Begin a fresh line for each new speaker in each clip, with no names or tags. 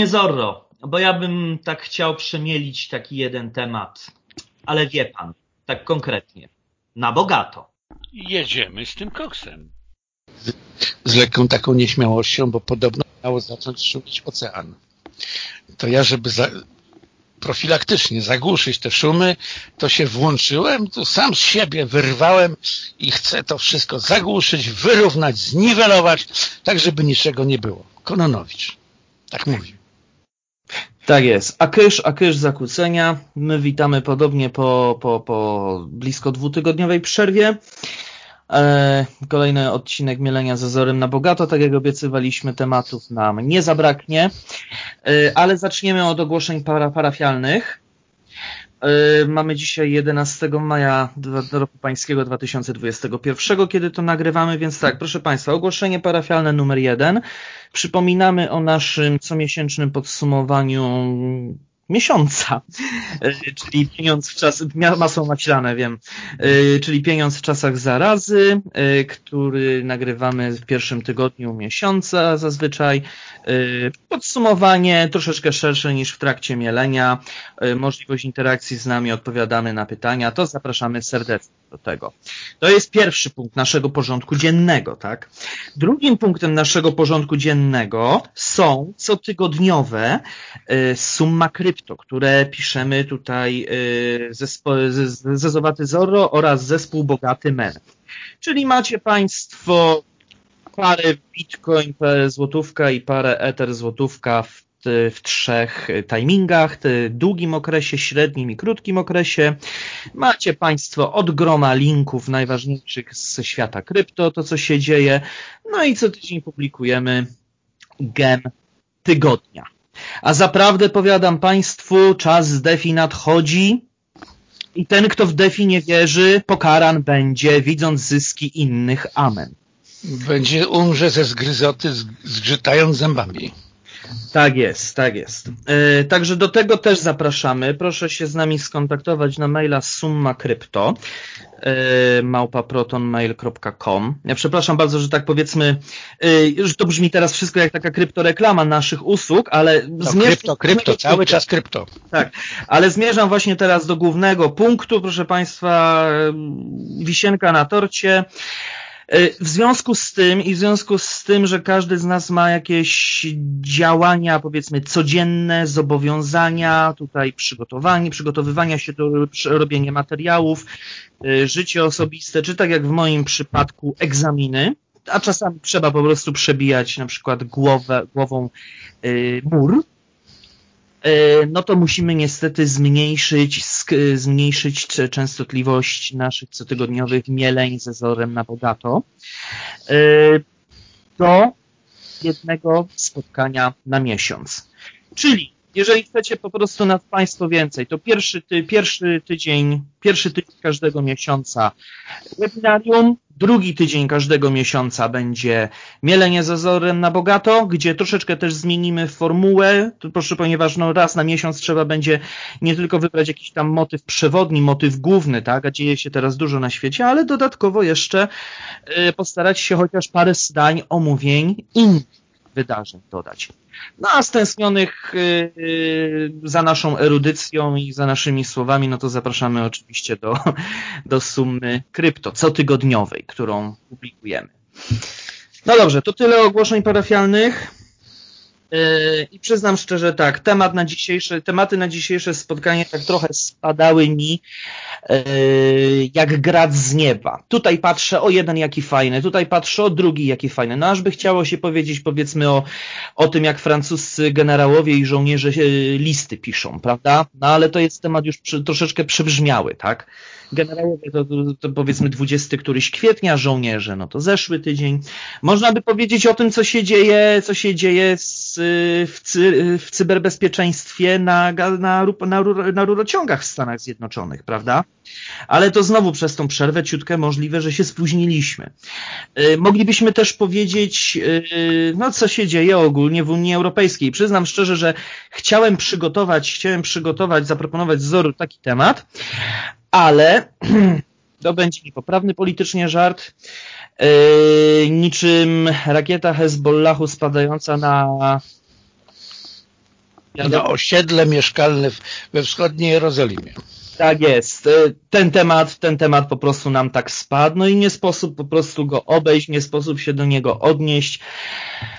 Panie Zorro, bo ja bym tak chciał przemielić taki jeden temat, ale wie pan, tak konkretnie, na bogato.
Jedziemy z tym koksem.
Z, z lekką taką nieśmiałością, bo podobno miało zacząć szumić ocean. To ja, żeby za, profilaktycznie zagłuszyć te szumy, to się włączyłem, to sam z siebie wyrwałem i chcę to wszystko zagłuszyć, wyrównać, zniwelować, tak żeby niczego nie było. Kononowicz. Tak mówi.
Tak jest. A kysz, a kysz zakłócenia. My witamy podobnie po, po, po blisko dwutygodniowej przerwie. E, kolejny odcinek Mielenia z na bogato. Tak jak obiecywaliśmy, tematów nam nie zabraknie. E, ale zaczniemy od ogłoszeń para, parafialnych. E, mamy dzisiaj 11 maja roku pańskiego 2021, kiedy to nagrywamy, więc tak, proszę Państwa, ogłoszenie parafialne numer jeden. Przypominamy o naszym comiesięcznym podsumowaniu miesiąca, e, czyli pieniądz w czas, masą naślane wiem, e, czyli pieniądz w czasach zarazy, który nagrywamy w pierwszym tygodniu miesiąca zazwyczaj. Podsumowanie troszeczkę szersze niż w trakcie mielenia, możliwość interakcji z nami, odpowiadamy na pytania, to zapraszamy serdecznie do tego. To jest pierwszy punkt naszego porządku dziennego, tak? Drugim punktem naszego porządku dziennego są cotygodniowe summa krypto, które piszemy tutaj ze Zezowaty Zorro oraz zespół Bogaty Men. Czyli macie Państwo parę bitcoin, parę złotówka i parę ether złotówka w, w trzech timingach, w długim okresie, średnim i krótkim okresie. Macie Państwo od groma linków najważniejszych ze świata krypto, to co się dzieje. No i co tydzień publikujemy gem tygodnia. A zaprawdę powiadam Państwu, czas z DeFi nadchodzi i ten, kto w DeFi nie wierzy, pokaran będzie, widząc zyski innych. Amen.
Będzie umrze ze zgryzoty, zgrzytając zębami.
Tak jest, tak jest. Yy, także do tego też zapraszamy. Proszę się z nami skontaktować na maila summa krypto yy, małpaprotonmail.com Ja przepraszam bardzo, że tak powiedzmy, yy, że to brzmi teraz wszystko jak taka kryptoreklama naszych usług, ale
no, zmierzam... Krypto, krypto, cały czas krypto.
Tak, ale zmierzam właśnie teraz do głównego punktu, proszę Państwa, wisienka na torcie. W związku z tym i w związku z tym, że każdy z nas ma jakieś działania, powiedzmy, codzienne, zobowiązania, tutaj przygotowanie, przygotowywania się do robienia materiałów, życie osobiste, czy tak jak w moim przypadku egzaminy, a czasami trzeba po prostu przebijać na przykład głowę, głową mur, no to musimy niestety zmniejszyć, zmniejszyć częstotliwość naszych cotygodniowych mieleń ze zorem na bogato do jednego spotkania na miesiąc. Czyli jeżeli chcecie po prostu nad Państwo więcej, to pierwszy, ty, pierwszy tydzień, pierwszy tydzień każdego miesiąca webinarium, drugi tydzień każdego miesiąca będzie mielenie zazorem na bogato, gdzie troszeczkę też zmienimy formułę, proszę, ponieważ no raz na miesiąc trzeba będzie nie tylko wybrać jakiś tam motyw przewodni, motyw główny, tak, a dzieje się teraz dużo na świecie, ale dodatkowo jeszcze y, postarać się chociaż parę zdań omówień innych wydarzeń dodać. No a stęsknionych yy, za naszą erudycją i za naszymi słowami, no to zapraszamy oczywiście do, do sumy krypto cotygodniowej, którą publikujemy. No dobrze, to tyle ogłoszeń parafialnych. I przyznam szczerze tak, temat na dzisiejsze, tematy na dzisiejsze spotkanie tak trochę spadały mi yy, jak grad z nieba. Tutaj patrzę o jeden jaki fajny, tutaj patrzę o drugi jaki fajny. No aż by chciało się powiedzieć powiedzmy o, o tym jak francuscy generałowie i żołnierze yy, listy piszą, prawda? No ale to jest temat już przy, troszeczkę przebrzmiały, tak? Generałowie to, to, to, powiedzmy 20 któryś kwietnia, żołnierze, no to zeszły tydzień. Można by powiedzieć o tym, co się dzieje, co się dzieje z, w, cy, w cyberbezpieczeństwie na, na, na, na rurociągach w Stanach Zjednoczonych, prawda? Ale to znowu przez tą przerwę ciutkę możliwe, że się spóźniliśmy. Moglibyśmy też powiedzieć, no co się dzieje ogólnie w Unii Europejskiej. Przyznam szczerze, że chciałem przygotować, chciałem przygotować, zaproponować wzoru taki temat, ale to będzie niepoprawny politycznie żart. Yy, niczym rakieta Hezbollahu spadająca na
na osiedle mieszkalne we wschodniej Jerozolimie.
Tak jest. Ten temat, ten temat po prostu nam tak spadł, no i nie sposób po prostu go obejść, nie sposób się do niego odnieść.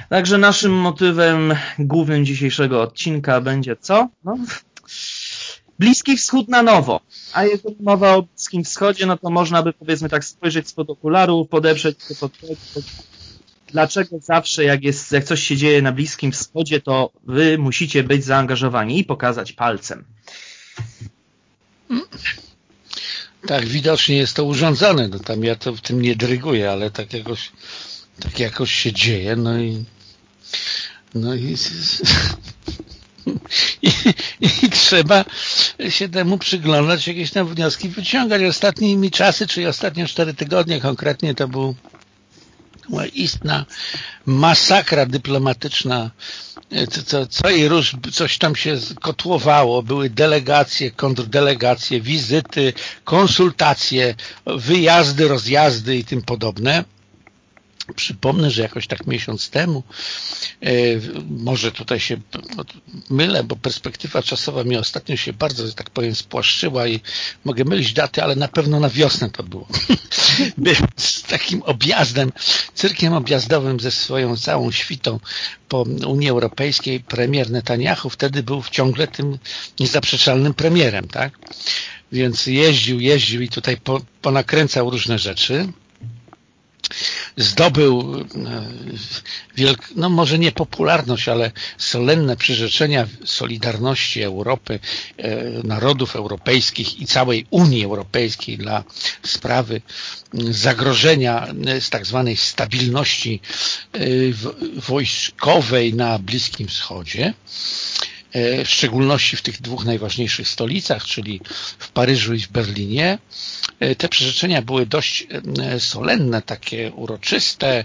Także naszym motywem głównym dzisiejszego odcinka będzie co? No, Bliski Wschód na nowo. A jeżeli mowa o Bliskim Wschodzie, no to można by powiedzmy tak spojrzeć spod okularów, podeprzeć się pod dlaczego zawsze jak jest, jak coś się dzieje na Bliskim Wschodzie, to wy musicie być zaangażowani i pokazać palcem.
Tak, widocznie jest to urządzone. No tam ja to w tym nie dryguję, ale tak jakoś, tak jakoś się dzieje. No i, no i, i, i trzeba się temu przyglądać, jakieś tam wnioski wyciągać. Ostatnimi czasy, czyli ostatnie cztery tygodnie konkretnie, to był istna masakra dyplomatyczna, co, co i róż coś tam się kotłowało, były delegacje, kontrdelegacje, wizyty, konsultacje, wyjazdy, rozjazdy i tym podobne. Przypomnę, że jakoś tak miesiąc temu, e, może tutaj się mylę, bo perspektywa czasowa mi ostatnio się bardzo, tak powiem, spłaszczyła i mogę mylić daty, ale na pewno na wiosnę to było. Byłem z takim objazdem, cyrkiem objazdowym ze swoją całą świtą po Unii Europejskiej. Premier Netanyahu wtedy był ciągle tym niezaprzeczalnym premierem, tak? Więc jeździł, jeździł i tutaj po, ponakręcał różne rzeczy zdobył e, no może nie popularność, ale solenne przyrzeczenia Solidarności Europy, e, narodów europejskich i całej Unii Europejskiej dla sprawy zagrożenia z tak zwanej stabilności e, wojskowej na Bliskim Wschodzie w szczególności w tych dwóch najważniejszych stolicach, czyli w Paryżu i w Berlinie, E, te przyrzeczenia były dość e, solenne, takie uroczyste, e,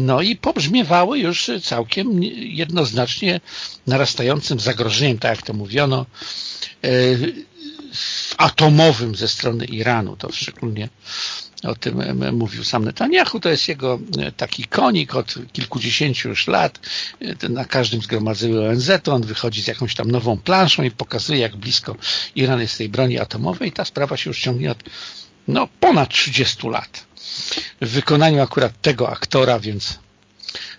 no i pobrzmiewały już całkiem jednoznacznie narastającym zagrożeniem, tak jak to mówiono, atomowym ze strony Iranu. To szczególnie o tym mówił sam Netanyahu, to jest jego taki konik od kilkudziesięciu już lat, na każdym zgromadzeniu ONZ, on wychodzi z jakąś tam nową planszą i pokazuje jak blisko Iran jest tej broni atomowej, ta sprawa się już ciągnie od no, ponad 30 lat. W wykonaniu akurat tego aktora, więc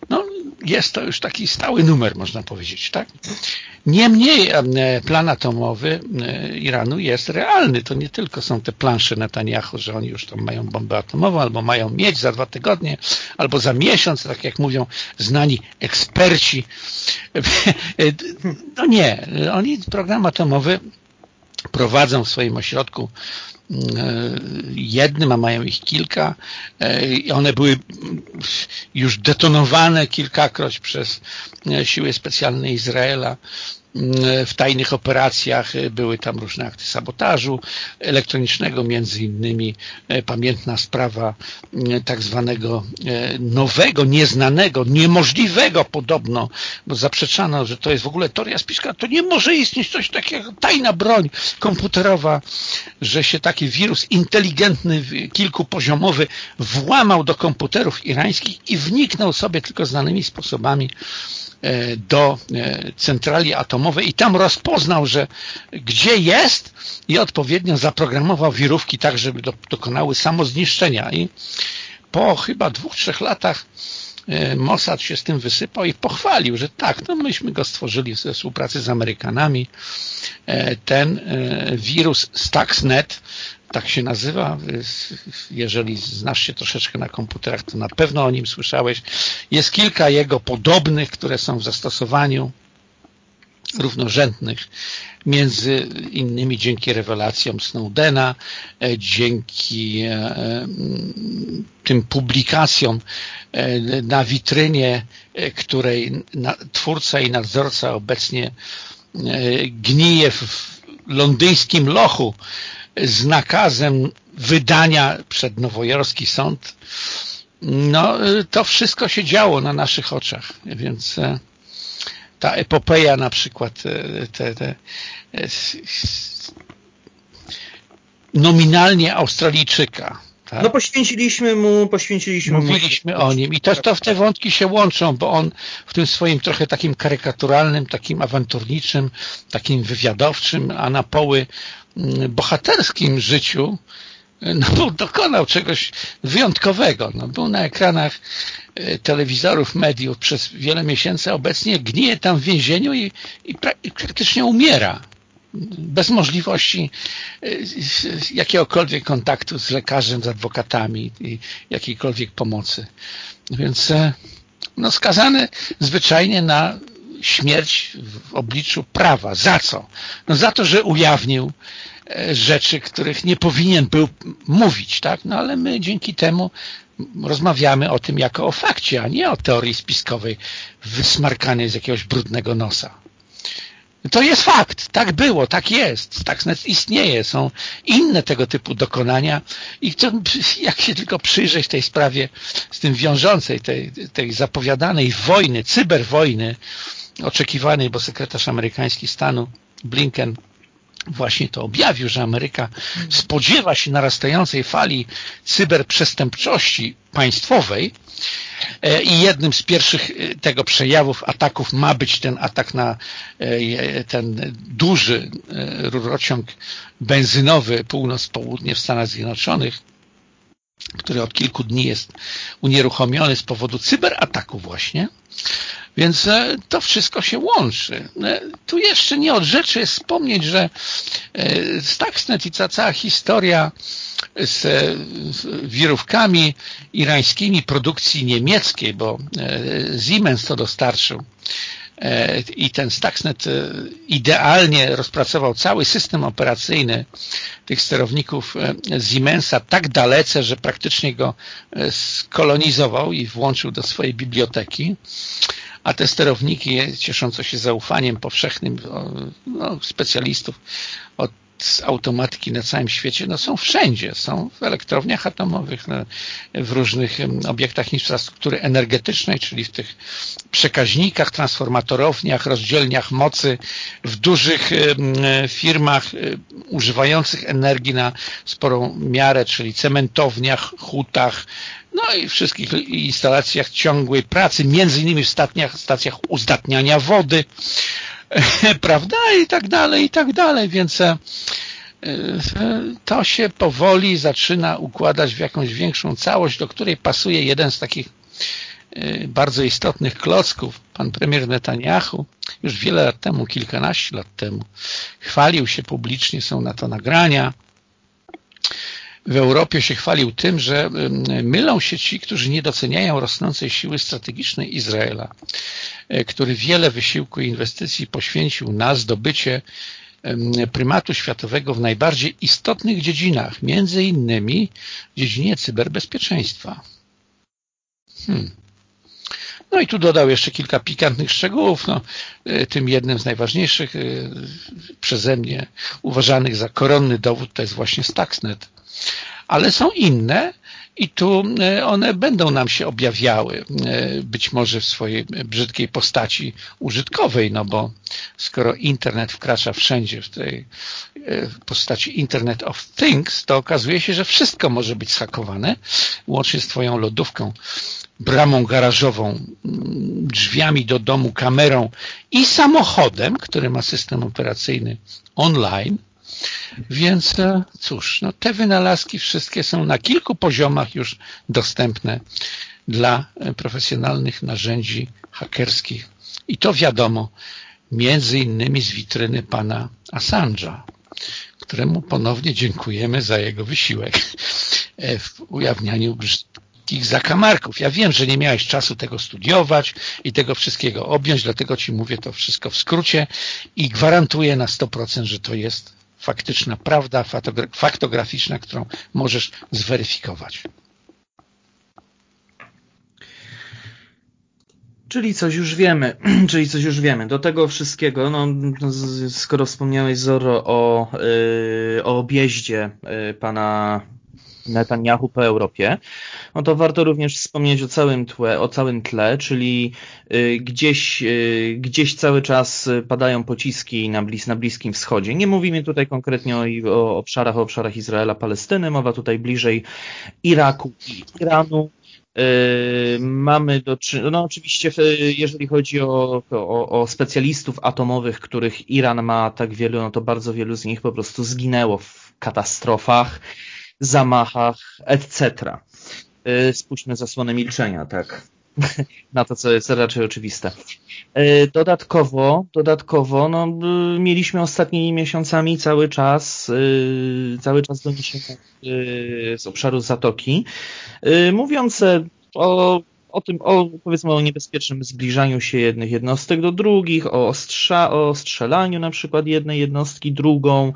no, jest to już taki stały numer, można powiedzieć, tak? Niemniej e, plan atomowy e, Iranu jest realny. To nie tylko są te plansze Netanyahu, że oni już tam mają bombę atomową, albo mają mieć za dwa tygodnie, albo za miesiąc, tak jak mówią znani eksperci. No nie, oni program atomowy prowadzą w swoim ośrodku jednym, a mają ich kilka. i One były już detonowane kilkakroć przez siły specjalne Izraela w tajnych operacjach były tam różne akty sabotażu elektronicznego, między innymi e, pamiętna sprawa e, tak zwanego e, nowego, nieznanego, niemożliwego podobno, bo zaprzeczano, że to jest w ogóle teoria spiska, to nie może istnieć coś takiego, tajna broń komputerowa, że się taki wirus inteligentny, kilkupoziomowy włamał do komputerów irańskich i wniknął sobie tylko znanymi sposobami do e, centrali atomowej i tam rozpoznał, że gdzie jest i odpowiednio zaprogramował wirówki tak, żeby dokonały samozniszczenia i po chyba dwóch, trzech latach e, Mossad się z tym wysypał i pochwalił, że tak, no myśmy go stworzyli we współpracy z Amerykanami. Ten wirus Stuxnet tak się nazywa. Jeżeli znasz się troszeczkę na komputerach, to na pewno o nim słyszałeś. Jest kilka jego podobnych, które są w zastosowaniu równorzędnych, między innymi dzięki rewelacjom Snowdena, e, dzięki e, tym publikacjom e, na witrynie, której twórca i nadzorca obecnie gnije w londyńskim lochu, z nakazem wydania przed nowojorski sąd, no to wszystko się działo na naszych oczach, więc e, ta epopeja na przykład e, te, te, nominalnie Australijczyka, Tak?
No poświęciliśmy mu, poświęciliśmy
Mówiliśmy mu... o nim i też to w te wątki się łączą, bo on w tym swoim trochę takim karykaturalnym, takim awanturniczym, takim wywiadowczym, a na poły bohaterskim życiu no, dokonał czegoś wyjątkowego. No, był na ekranach e, telewizorów, mediów przez wiele miesięcy, obecnie gnije tam w więzieniu i, i, i praktycznie umiera bez możliwości e, jakiegokolwiek kontaktu z lekarzem, z adwokatami i jakiejkolwiek pomocy. Więc e, no, skazany zwyczajnie na śmierć w obliczu prawa. Za co? No za to, że ujawnił e, rzeczy, których nie powinien był mówić, tak? No ale my dzięki temu rozmawiamy o tym jako o fakcie, a nie o teorii spiskowej wysmarkanej z jakiegoś brudnego nosa. To jest fakt, tak było, tak jest, tak istnieje, są inne tego typu dokonania i to, jak się tylko przyjrzeć tej sprawie z tym wiążącej, tej, tej zapowiadanej wojny, cyberwojny, oczekiwanej, bo sekretarz amerykański stanu Blinken właśnie to objawił, że Ameryka spodziewa się narastającej fali cyberprzestępczości państwowej. E, i jednym z pierwszych e, tego przejawów ataków ma być ten atak na e, ten duży rurociąg benzynowy północ-południe w Stanach Zjednoczonych, który od kilku dni jest unieruchomiony z powodu cyberataku właśnie. Więc e, to wszystko się łączy. E, tu jeszcze nie od rzeczy jest wspomnieć, że e, Stuxnet i ta cała historia z wirówkami irańskimi produkcji niemieckiej, bo Siemens to dostarczył i ten Stuxnet idealnie rozpracował cały system operacyjny tych sterowników Siemensa tak dalece, że praktycznie go skolonizował i włączył do swojej biblioteki. A te sterowniki cieszące się zaufaniem powszechnym no, specjalistów od automatyki na całym świecie no, są wszędzie, są w elektrowniach atomowych, no, w różnych obiektach infrastruktury energetycznej, czyli w tych przekaźnikach, transformatorowniach, rozdzielniach mocy, w dużych firmach używających energii na sporą miarę, czyli cementowniach, hutach, no i wszystkich instalacjach ciągłej pracy, między innymi w stacjach, stacjach uzdatniania wody, prawda, i tak dalej, i tak dalej, więc e, to się powoli zaczyna układać w jakąś większą całość, do której pasuje jeden z takich e, bardzo istotnych klocków. Pan premier Netanyahu już wiele lat temu, kilkanaście lat temu, chwalił się publicznie, są na to nagrania, w Europie się chwalił tym, że mylą się ci, którzy nie doceniają rosnącej siły strategicznej Izraela, e, który wiele wysiłku i inwestycji poświęcił na zdobycie prymatu światowego w najbardziej istotnych dziedzinach, między innymi w dziedzinie cyberbezpieczeństwa. Hmm. No i tu dodał jeszcze kilka pikantnych szczegółów. No, e, tym jednym z najważniejszych e, przeze mnie uważanych za koronny dowód to jest właśnie Stuxnet, ale są inne i tu e, one będą nam się objawiały, e, być może w swojej brzydkiej postaci użytkowej, no bo skoro internet wkracza wszędzie w tej e, postaci Internet of Things, to okazuje się, że wszystko może być schakowane, łącznie z twoją lodówką, bramą garażową, drzwiami do domu, kamerą i samochodem, który ma system operacyjny online, więc e, cóż, no te wynalazki wszystkie są na kilku poziomach już dostępne dla e, profesjonalnych narzędzi hakerskich. I to wiadomo, między innymi z witryny pana Assange'a, któremu ponownie dziękujemy za jego wysiłek e, w ujawnianiu brzydkich zakamarków. Ja wiem, że nie miałeś czasu tego studiować i tego wszystkiego objąć, dlatego Ci mówię to wszystko w skrócie i gwarantuję na 100%, że to jest faktyczna prawda faktograficzna, którą możesz zweryfikować.
Czyli coś już wiemy, czyli coś już wiemy. Do tego wszystkiego, no, skoro wspomniałeś Zoro o, yy, o objeździe yy, pana Netanyahu po Europie, no to warto również wspomnieć o całym, tle, o całym tle, czyli y, gdzieś, y, gdzieś cały czas padają pociski na, blis, na Bliskim Wschodzie. Nie mówimy tutaj konkretnie o, o obszarach, o obszarach Izraela, Palestyny, mowa tutaj bliżej Iraku i Iranu. Y, mamy do czynienia, no oczywiście jeżeli chodzi o, o, o, specjalistów atomowych, których Iran ma tak wielu, no to bardzo wielu z nich po prostu zginęło w katastrofach zamachach, etc. Y, spuśćmy zasłonę milczenia, tak. Na to, co jest raczej oczywiste. Y, dodatkowo, dodatkowo, no, mieliśmy ostatnimi miesiącami cały czas, cały czas doniesienia z obszaru Zatoki, mówiące o o tym, o, powiedzmy o niebezpiecznym zbliżaniu się jednych jednostek do drugich, o, strza, o strzelaniu na przykład jednej jednostki drugą,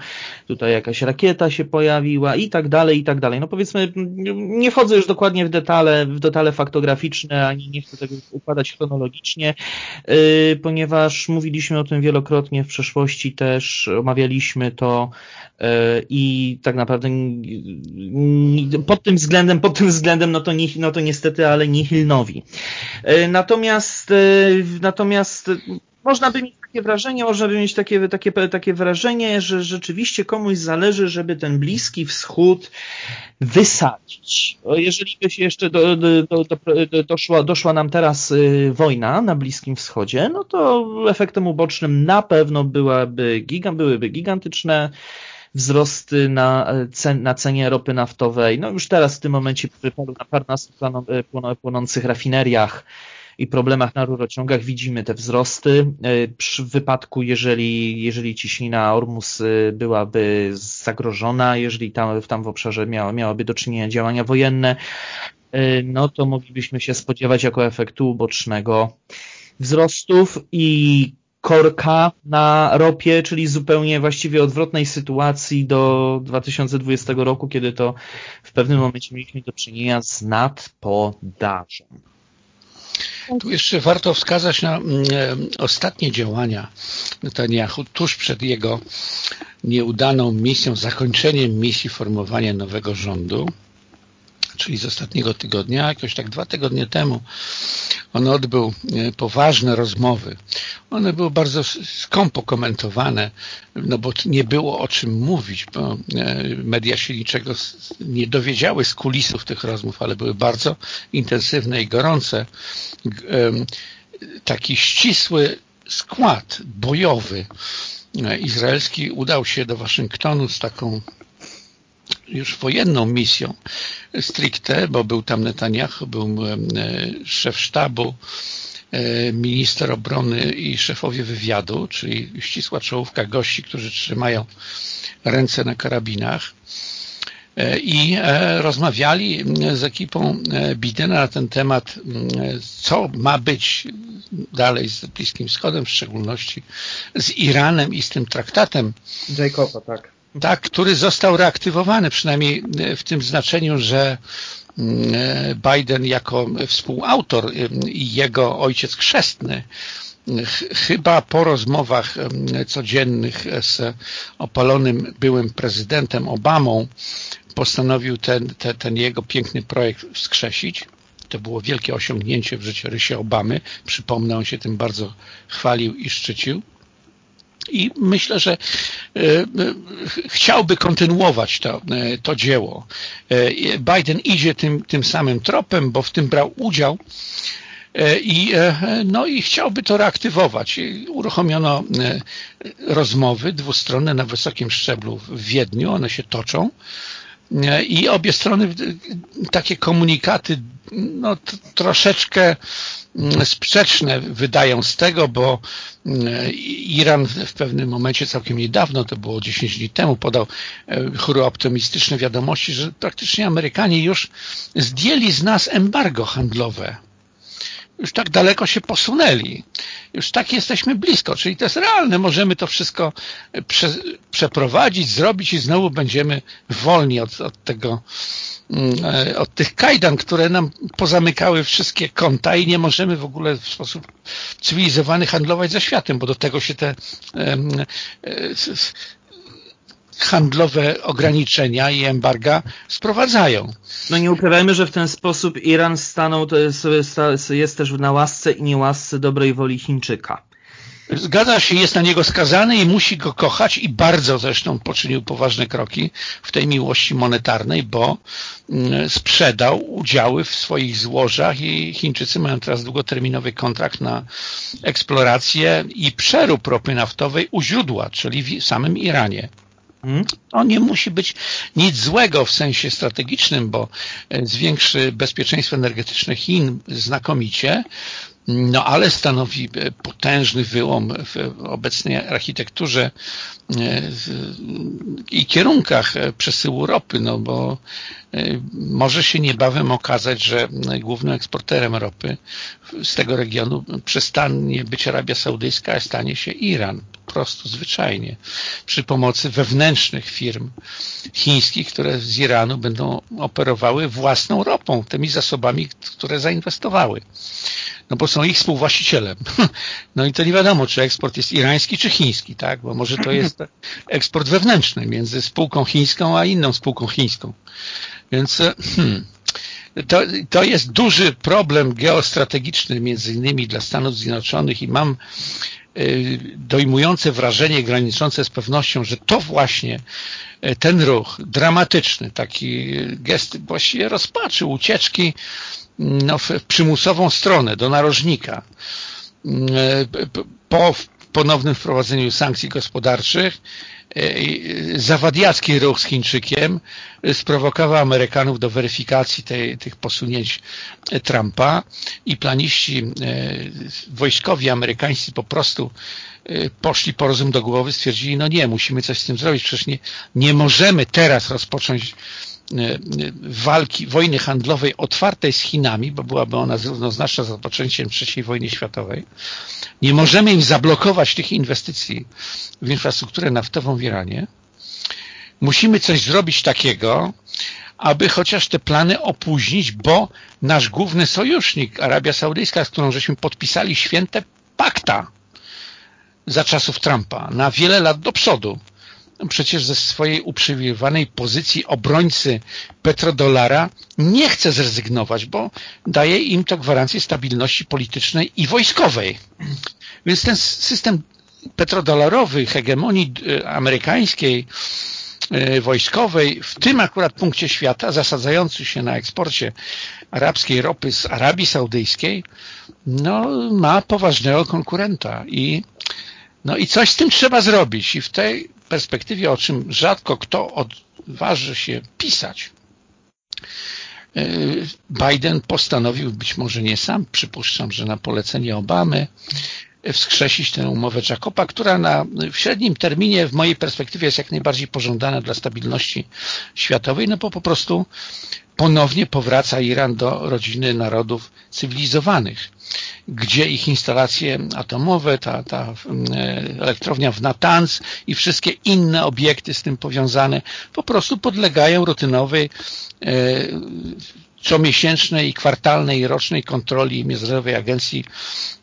tutaj jakaś rakieta się pojawiła i tak dalej, i tak dalej. No powiedzmy, nie wchodzę już dokładnie w detale, w detale faktograficzne, ani nie chcę tego układać chronologicznie, yy, ponieważ mówiliśmy o tym wielokrotnie w przeszłości też, omawialiśmy to yy, i tak naprawdę pod tym względem, pod tym względem, no to, nie, no to niestety, ale nihilnowi E, natomiast, e, natomiast można by mieć takie wrażenie, można by mieć takie, takie, takie wrażenie, że rzeczywiście komuś zależy, żeby ten Bliski Wschód wysadzić. Jeżeli by się jeszcze do, do, do, doszła, doszła nam teraz e, wojna na Bliskim Wschodzie, no to efektem ubocznym na pewno byłaby, byłyby gigantyczne wzrosty na, cen, na cenie ropy naftowej. No już teraz w tym momencie przy paru na parnastu e, płonących rafineriach i problemach na rurociągach widzimy te wzrosty. E, przy wypadku, jeżeli, jeżeli ciśnina Ormus e, byłaby zagrożona, jeżeli tam, tam w obszarze miała, miałaby do czynienia działania wojenne, no to moglibyśmy się spodziewać jako efektu ubocznego wzrostów i korka na ropie, czyli zupełnie właściwie odwrotnej sytuacji do 2020 roku, kiedy to w pewnym momencie mieliśmy do czynienia z nadpodażą.
Tu jeszcze warto wskazać na mm, e, ostatnie działania Netanyahu tuż przed jego nieudaną misją, zakończeniem misji formowania nowego rządu czyli z ostatniego tygodnia, jakoś tak dwa tygodnie temu, on odbył e, poważne rozmowy. One były bardzo skąpo komentowane, no bo nie było o czym mówić, bo e, media się niczego nie dowiedziały z kulisów tych rozmów, ale były bardzo intensywne i gorące. Taki ścisły skład bojowy e, izraelski udał się do Waszyngtonu z taką już wojenną misją stricte, bo był tam Netanyahu, był e, szef sztabu, e, minister obrony i szefowie wywiadu, czyli ścisła czołówka gości, którzy trzymają ręce na karabinach e, i rozmawiali z ekipą Bidena na ten temat, co ma być dalej z Bliskim Wschodem, w szczególności z Iranem i z tym traktatem.
Jacoba, tak
tak, który został reaktywowany, przynajmniej e, w tym znaczeniu, że mm, e, Biden jako współautor e, i jego ojciec chrzestny chyba po rozmowach codziennych z opalonym byłym prezydentem Obamą postanowił ten, ten, ten jego piękny projekt wskrzesić. To było wielkie osiągnięcie w życiorysie Obamy. Przypomnę, on się tym bardzo chwalił i szczycił i myślę, że e, e, chciałby kontynuować to, e, to dzieło. Biden idzie tym, tym samym tropem, bo w tym brał udział i, no i chciałby to reaktywować. Uruchomiono rozmowy dwustronne na wysokim szczeblu w Wiedniu, one się toczą i obie strony takie komunikaty no, troszeczkę sprzeczne wydają z tego, bo mm, Iran w pewnym momencie całkiem niedawno, to było 10 dni temu, podał e, chóry optymistyczne wiadomości, że praktycznie Amerykanie już zdjęli z nas embargo handlowe już tak daleko się posunęli. Już tak jesteśmy blisko, czyli to jest realne. Możemy to wszystko prze, przeprowadzić, zrobić i znowu będziemy wolni od, od tego, mm, e, od tych kajdan, które nam pozamykały wszystkie konta i nie możemy w ogóle w sposób cywilizowany handlować ze światem, bo do tego się te handlowe ograniczenia i embarga sprowadzają.
No nie ukrywajmy, że w ten sposób Iran stanął, to jest, jest też na łasce i niełasce dobrej woli Chińczyka.
Zgadza się, jest na niego skazany i musi go kochać i bardzo zresztą poczynił poważne kroki w tej miłości monetarnej, bo mm, sprzedał udziały w swoich złożach i Chińczycy mają teraz długoterminowy kontrakt na eksplorację i przerób ropy naftowej u źródła, czyli w samym Iranie. Hmm? To nie musi być nic złego w sensie strategicznym, bo e, zwiększy bezpieczeństwo energetyczne Chin znakomicie, no ale stanowi e, potężny wyłom w obecnej architekturze i kierunkach przesyłu ropy, no bo może się niebawem okazać, że głównym eksporterem ropy z tego regionu przestanie być Arabia Saudyjska, a stanie się Iran po prostu zwyczajnie przy pomocy wewnętrznych firm chińskich, które z Iranu będą operowały własną ropą, tymi zasobami, które zainwestowały. No bo są ich współwłaścicielem. No i to nie wiadomo, czy eksport jest irański, czy chiński, tak? Bo może to jest eksport wewnętrzny między spółką chińską, a inną spółką chińską. Więc e, hmm, to, to jest duży problem geostrategiczny między innymi dla Stanów Zjednoczonych i mam Y, dojmujące wrażenie graniczące z pewnością, że to właśnie y, ten ruch dramatyczny, taki gest właściwie rozpaczy, ucieczki no, w przymusową stronę do narożnika y, po ponownym wprowadzeniu sankcji gospodarczych E, zawadiacki ruch z Chińczykiem sprowokował Amerykanów do weryfikacji tej, tych posunięć Trumpa. I planiści e, wojskowi amerykańscy po prostu e, poszli po rozum do głowy, stwierdzili, no nie, musimy coś z tym zrobić, przecież nie, nie możemy teraz rozpocząć walki, wojny handlowej otwartej z Chinami, bo byłaby ona równoznaczna z rozpoczęciem III wojny światowej. Nie możemy im zablokować tych inwestycji w infrastrukturę naftową w Iranie. Musimy coś zrobić takiego, aby chociaż te plany opóźnić, bo nasz główny sojusznik, Arabia Saudyjska, z którą żeśmy podpisali święte pakta za czasów Trumpa na wiele lat do przodu, przecież ze swojej uprzywilejowanej pozycji obrońcy petrodolara nie chce zrezygnować, bo daje im to gwarancję stabilności politycznej i wojskowej. Więc ten system petrodolarowy, hegemonii e, amerykańskiej, e, wojskowej, w tym akurat punkcie świata, zasadzający się na eksporcie arabskiej ropy z Arabii Saudyjskiej, no, ma poważnego konkurenta i no i coś z tym trzeba zrobić i w tej perspektywie, o czym rzadko kto odważy się pisać, e, Biden postanowił, być może nie sam, przypuszczam, że na polecenie Obamy, wskrzesić tę umowę Jacoba, która na, w średnim terminie w mojej perspektywie jest jak najbardziej pożądana dla stabilności światowej, no bo po prostu ponownie powraca Iran do rodziny narodów cywilizowanych gdzie ich instalacje atomowe, ta, ta e, elektrownia w Natanz i wszystkie inne obiekty z tym powiązane po prostu podlegają rutynowej e, comiesięcznej, kwartalnej i rocznej kontroli Międzynarodowej Agencji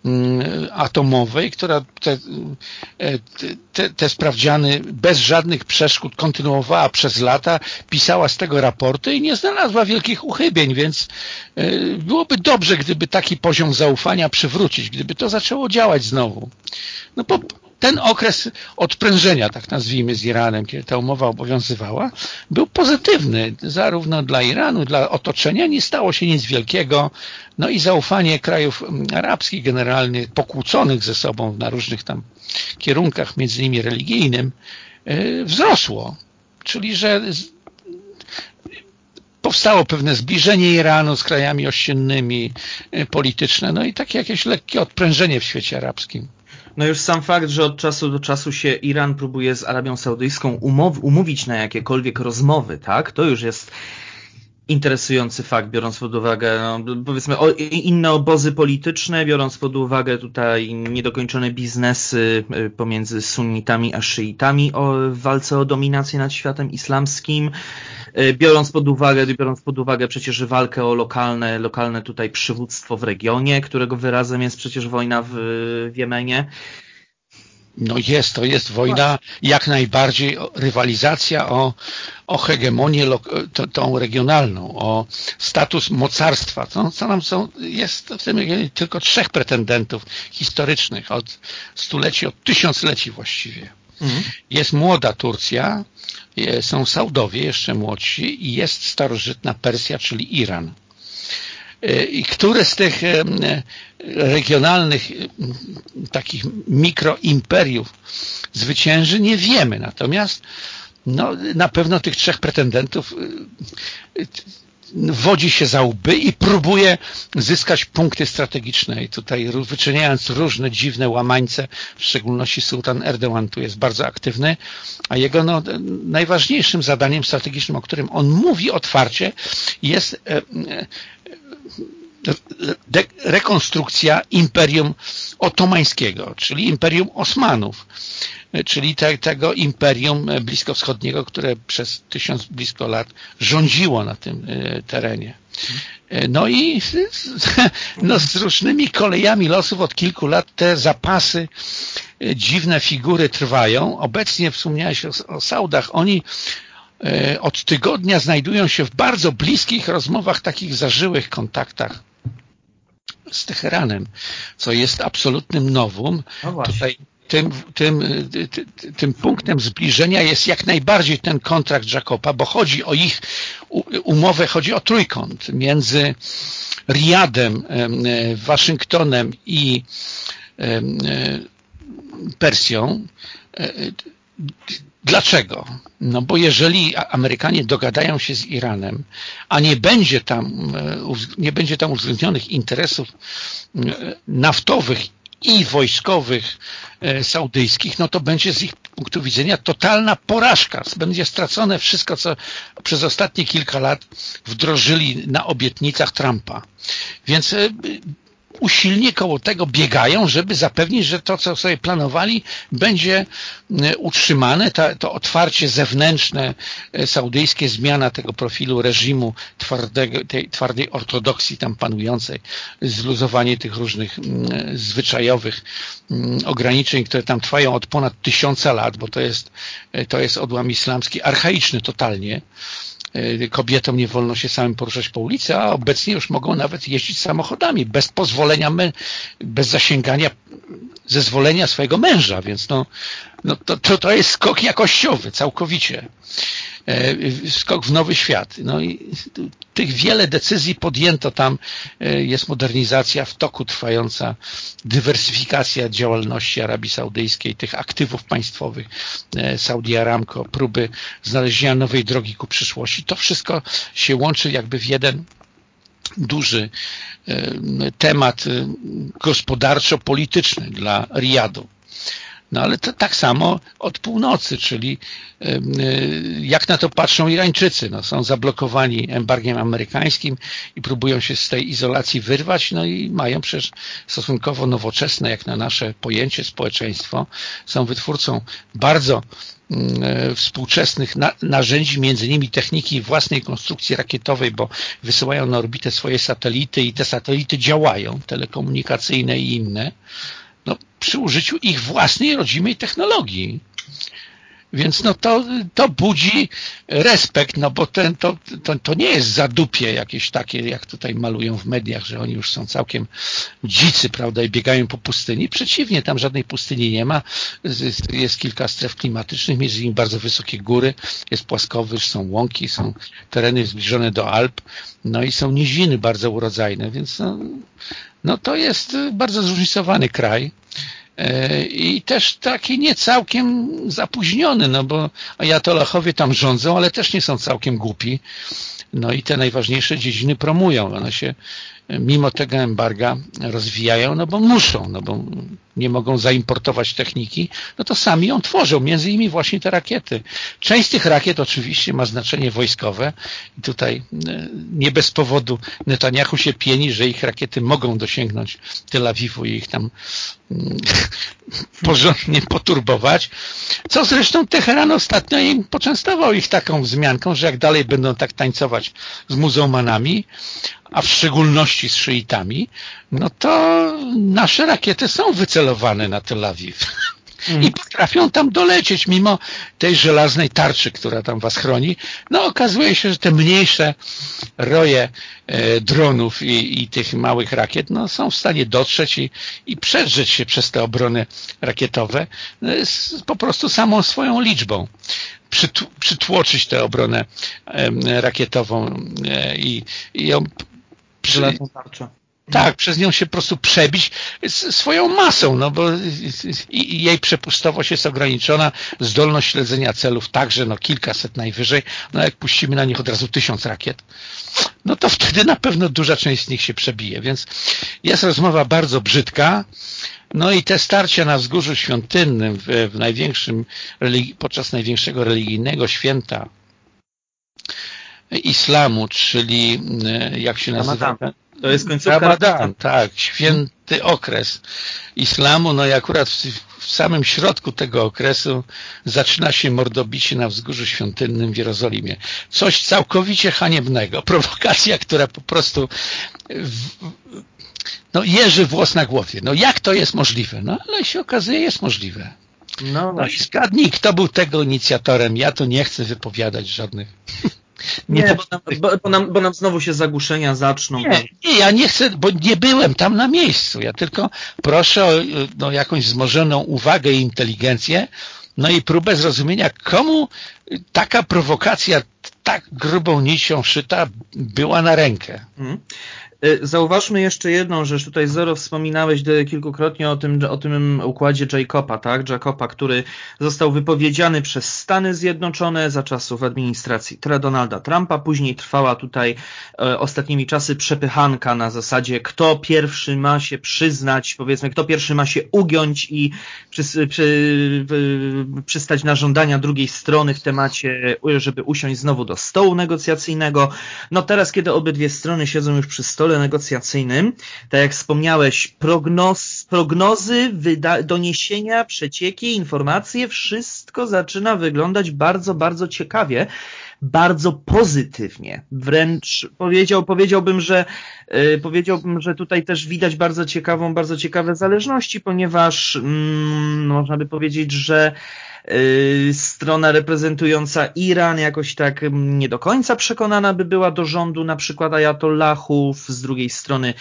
mm, Atomowej, która te, e, te, te sprawdziany bez żadnych przeszkód kontynuowała przez lata, pisała z tego raporty i nie znalazła wielkich uchybień, więc e, byłoby dobrze, gdyby taki poziom zaufania przywrócić, gdyby to zaczęło działać znowu. No po, ten okres odprężenia, tak nazwijmy, z Iranem, kiedy ta umowa obowiązywała, był pozytywny zarówno dla Iranu, dla otoczenia, nie stało się nic wielkiego, no i zaufanie krajów mm, arabskich generalnie pokłóconych ze sobą na różnych tam kierunkach, między innymi religijnym, e, wzrosło. Czyli, że powstało pewne zbliżenie Iranu z krajami ościennymi, e, polityczne, no i takie jakieś lekkie odprężenie w świecie arabskim.
No już sam fakt, że od czasu do czasu się Iran próbuje z Arabią Saudyjską umówić na jakiekolwiek rozmowy, tak? To już jest interesujący fakt, biorąc pod uwagę, no, powiedzmy, o, inne obozy polityczne, biorąc pod uwagę tutaj niedokończone biznesy y, pomiędzy sunnitami a szyitami o, w walce o dominację nad światem islamskim, y, biorąc pod uwagę, biorąc pod uwagę przecież walkę o lokalne, lokalne tutaj przywództwo w regionie, którego wyrazem jest przecież wojna w, w Jemenie.
No jest, to jest wojna jak najbardziej rywalizacja o, o hegemonię to, tą regionalną, o status mocarstwa. To, co nam są, jest w tym tylko trzech pretendentów historycznych od stuleci, od tysiącleci właściwie. Mhm. Jest młoda Turcja, są Saudowie jeszcze młodsi i jest starożytna Persja, czyli Iran. E, I które z tych e, regionalnych takich mikroimperiów zwycięży, nie wiemy. Natomiast no, na pewno tych trzech pretendentów wodzi się za łby i próbuje zyskać punkty strategiczne i tutaj wyczyniając różne dziwne łamańce, w szczególności sultan Erdogan tu jest bardzo aktywny, a jego no, najważniejszym zadaniem strategicznym, o którym on mówi otwarcie jest e, e, rekonstrukcja Imperium Otomańskiego, czyli Imperium Osmanów czyli te, tego imperium bliskowschodniego, które przez tysiąc blisko lat rządziło na tym e, terenie. E, no i no, z różnymi kolejami losów od kilku lat te zapasy, e, dziwne figury trwają. Obecnie wspomniałeś o, o Saudach. Oni od tygodnia znajdują się w bardzo bliskich rozmowach, takich zażyłych kontaktach z Teheranem, co jest absolutnym nowum. No Tutaj tym, tym, tym punktem zbliżenia jest jak najbardziej ten kontrakt Jacoba, bo chodzi o ich umowę, chodzi o trójkąt między Riyadem, Waszyngtonem i Persją. Dlaczego? No bo jeżeli Amerykanie dogadają się z Iranem, a nie będzie tam, nie będzie tam uwzględnionych interesów naftowych i wojskowych e, saudyjskich, no to będzie z ich punktu widzenia totalna porażka. Będzie stracone wszystko, co przez ostatnie kilka lat wdrożyli na obietnicach Trumpa. Więc e, usilnie koło tego biegają, żeby zapewnić, że to, co sobie planowali, będzie e, utrzymane. To otwarcie zewnętrzne e, saudyjskie, zmiana tego profilu reżimu twardego, tej twardej ortodoksji tam panującej, zluzowanie tych różnych zwyczajowych ograniczeń, które tam trwają od ponad tysiąca lat, bo to jest, e, to jest odłam islamski, archaiczny totalnie, kobietom nie wolno się samym poruszać po ulicy, a obecnie już mogą nawet jeździć samochodami bez pozwolenia, bez zasięgania zezwolenia swojego męża, więc no, no to, to, to jest skok jakościowy całkowicie. E, skok w nowy świat. No i tych wiele decyzji podjęto tam, e, jest modernizacja w toku trwająca, dywersyfikacja działalności Arabii Saudyjskiej, tych aktywów państwowych, e, Saudi Aramco, próby znalezienia nowej drogi ku przyszłości. To wszystko się łączy jakby w jeden duży temat gospodarczo-polityczny dla Riyadu. No ale to tak samo od północy, czyli e, jak na to patrzą Irańczycy. No, są zablokowani embargiem amerykańskim i próbują się z tej izolacji wyrwać, no i mają przecież stosunkowo nowoczesne, jak na nasze pojęcie społeczeństwo, są wytwórcą bardzo e, współczesnych narzędzi, między innymi techniki własnej konstrukcji rakietowej, bo wysyłają na orbitę swoje satelity i te satelity działają, telekomunikacyjne i inne no, przy użyciu ich własnej rodzimej technologii. Więc no to, to budzi respekt, no bo ten, to, to, to nie jest zadupie jakieś takie, jak tutaj malują w mediach, że oni już są całkiem dzicy, prawda, i biegają po pustyni. Przeciwnie, tam żadnej pustyni nie ma. Jest, jest kilka stref klimatycznych, między innymi bardzo wysokie góry, jest płaskowyż, są łąki, są tereny zbliżone do Alp, no i są niziny bardzo urodzajne, więc no, no to jest bardzo zróżnicowany kraj i też taki nie całkiem zapóźniony, no bo ajatolahowie tam rządzą, ale też nie są całkiem głupi. No i te najważniejsze dziedziny promują. One się mimo tego embarga rozwijają, no bo muszą, no bo nie mogą zaimportować techniki, no to sami ją tworzą, między innymi właśnie te rakiety. Część z tych rakiet oczywiście ma znaczenie wojskowe i tutaj e, nie bez powodu Netanyahu się pieni, że ich rakiety mogą dosięgnąć Tel Awiwu i ich tam mm, porządnie poturbować, co zresztą Teheran ostatnio im poczęstował ich taką wzmianką, że jak dalej będą tak tańcować z muzułmanami, a w szczególności z szyitami, no to nasze rakiety są wycelowane na Tel Awiw. mm. i potrafią tam dolecieć mimo tej żelaznej tarczy, która tam was chroni. No okazuje się, że te mniejsze roje e, dronów i, i, tych małych rakiet no, są w stanie dotrzeć i, i przedrzeć się przez te obrony rakietowe e, z, po prostu samą swoją liczbą przytłoczyć tę obronę rakietową e, i, i ją
przy,
tak, przez nią się po prostu przebić swoją masą, no bo jej przepustowość jest ograniczona, zdolność śledzenia celów także, no kilkaset najwyżej, no jak puścimy na nich od razu tysiąc rakiet, no to wtedy na pewno duża część z nich się przebije, więc jest rozmowa bardzo brzydka, no i te starcia na wzgórzu świątynnym w, w największym, podczas największego religijnego święta islamu, czyli e, jak się nazywa?
To jest końcówka
Ramadan, tak, święty okres islamu, no i akurat w, w, samym środku tego okresu zaczyna się mordobicie na wzgórzu świątynnym w Jerozolimie. Coś całkowicie haniebnego, prowokacja, która po prostu w, no jeży włos na głowie. No jak to jest możliwe? No ale się okazuje, jest możliwe. No, no i zgadnij, kto był tego inicjatorem. Ja tu nie chcę wypowiadać żadnych
nie, nie bo, nam, bo, bo, nam, bo nam znowu się zagłuszenia zaczną.
Nie, nie, ja nie chcę, bo nie byłem tam na miejscu. Ja tylko proszę o no, jakąś wzmożoną uwagę i inteligencję, no i próbę zrozumienia, komu taka prowokacja tak grubą nicią szyta była na rękę.
Y, zauważmy jeszcze jedną rzecz. Tutaj Zoro wspominałeś kilkukrotnie o tym, o tym układzie Jacoba, tak? Jacoba, który został wypowiedziany przez Stany Zjednoczone za czasów administracji Donalda Trumpa. Później trwała tutaj e, ostatnimi czasy przepychanka na zasadzie, kto pierwszy ma się przyznać, powiedzmy, kto pierwszy ma się ugiąć i przy, przy, przystać na żądania drugiej strony w temacie, żeby usiąść znowu do stołu negocjacyjnego. No teraz, kiedy obydwie strony siedzą już przy stole stole negocjacyjnym, tak jak wspomniałeś, prognoz, prognozy, doniesienia, przecieki, informacje, wszystko zaczyna wyglądać bardzo, bardzo ciekawie bardzo pozytywnie. Wręcz powiedział, powiedziałbym, że yy, powiedziałbym, że tutaj też widać bardzo ciekawą, bardzo ciekawe zależności, ponieważ mm, można by powiedzieć, że strona reprezentująca Iran jakoś tak mm, nie do końca przekonana by była do rządu na przykład Ayatollahów, z drugiej strony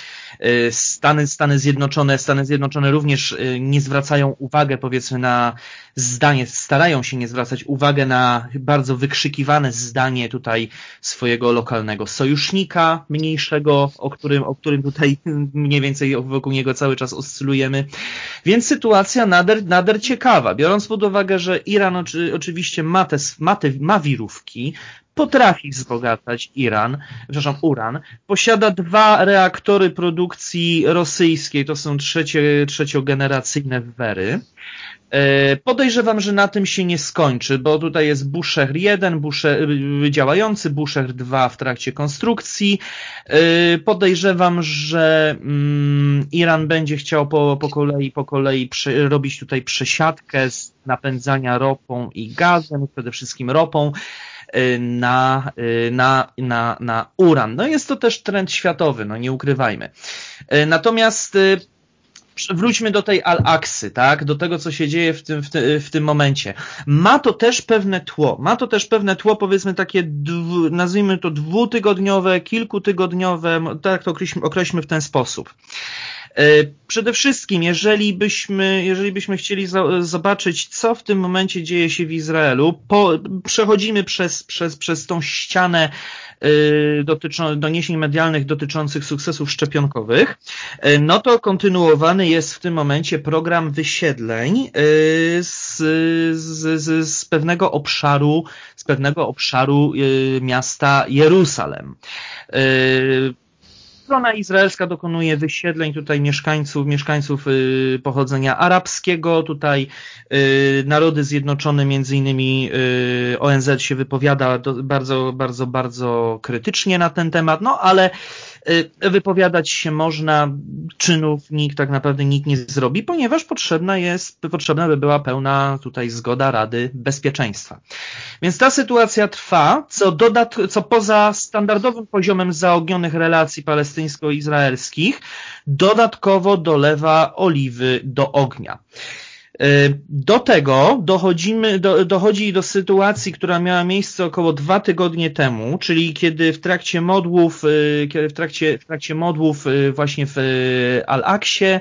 y, Stany, Stany Zjednoczone, Stany Zjednoczone również y, nie zwracają uwagę powiedzmy na zdanie, starają się nie zwracać uwagę na bardzo wykrzykiwane zdanie tutaj swojego lokalnego sojusznika mniejszego, o którym, o którym tutaj mniej więcej wokół niego cały czas oscylujemy. Więc sytuacja nader, nader ciekawa, biorąc pod uwagę, że Iran oczy, oczywiście ma te, ma te ma wirówki, potrafi wzbogacać Iran, przepraszam, uran, posiada dwa reaktory produkcji rosyjskiej, to są trzecie, trzeciogeneracyjne wery. E, podejrzewam, że na tym się nie skończy, bo tutaj jest Bushehr 1, Bushehr, działający, Bushehr 2 w trakcie konstrukcji. E, podejrzewam, że mm, Iran będzie chciał po, po kolei, po kolei robić tutaj przesiadkę z napędzania ropą i gazem, przede wszystkim ropą na, na, na, na uran. No jest to też trend światowy, no nie ukrywajmy. Natomiast wróćmy do tej Al-Aksy, tak? Do tego, co się dzieje w tym, w, ty, w tym momencie. Ma to też pewne tło. Ma to też pewne tło, powiedzmy takie, nazwijmy to dwutygodniowe, kilkutygodniowe, tak to określmy, określmy w ten sposób. E, przede wszystkim, jeżeli byśmy, jeżeli byśmy chcieli zobaczyć, co w tym momencie dzieje się w Izraelu, po, przechodzimy przez, przez, przez tą ścianę Y, dotyczą, doniesień medialnych dotyczących sukcesów szczepionkowych, y, no to kontynuowany jest w tym momencie program wysiedleń z, z, z, z pewnego obszaru, z pewnego obszaru miasta Jeruzalem strona izraelska dokonuje wysiedleń tutaj mieszkańców, mieszkańców y, pochodzenia arabskiego, tutaj y, narody zjednoczone, między innymi y, ONZ się wypowiada bardzo, bardzo, bardzo krytycznie na ten temat, no ale wypowiadać się można, czynów nikt tak naprawdę nikt nie zrobi, ponieważ potrzebna jest, potrzebna by była pełna tutaj zgoda Rady Bezpieczeństwa. Więc ta sytuacja trwa, co, dodat, co poza standardowym poziomem zaognionych relacji palestyńsko-izraelskich, dodatkowo dolewa oliwy do ognia. Do tego dochodzimy, do, dochodzi do sytuacji, która miała miejsce około dwa tygodnie temu, czyli kiedy w trakcie modłów, kiedy w trakcie, w trakcie modłów właśnie w Al-Aksie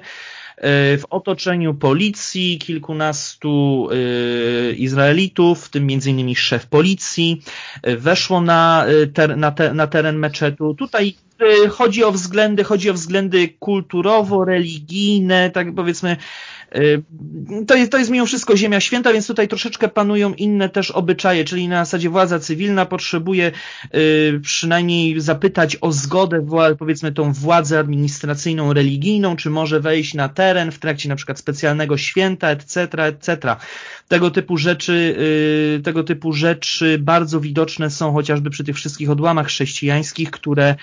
w otoczeniu policji, kilkunastu Izraelitów, w tym innymi szef policji, weszło na, ter, na, te, na teren meczetu. Tutaj chodzi o względy, chodzi o względy kulturowo-religijne, tak powiedzmy, to jest, to jest mimo wszystko ziemia święta, więc tutaj troszeczkę panują inne też obyczaje, czyli na zasadzie władza cywilna potrzebuje y, przynajmniej zapytać o zgodę, powiedzmy tą władzę administracyjną, religijną, czy może wejść na teren w trakcie na przykład specjalnego święta, etc., etc. Tego typu rzeczy, y, tego typu rzeczy bardzo widoczne są chociażby przy tych wszystkich odłamach chrześcijańskich, które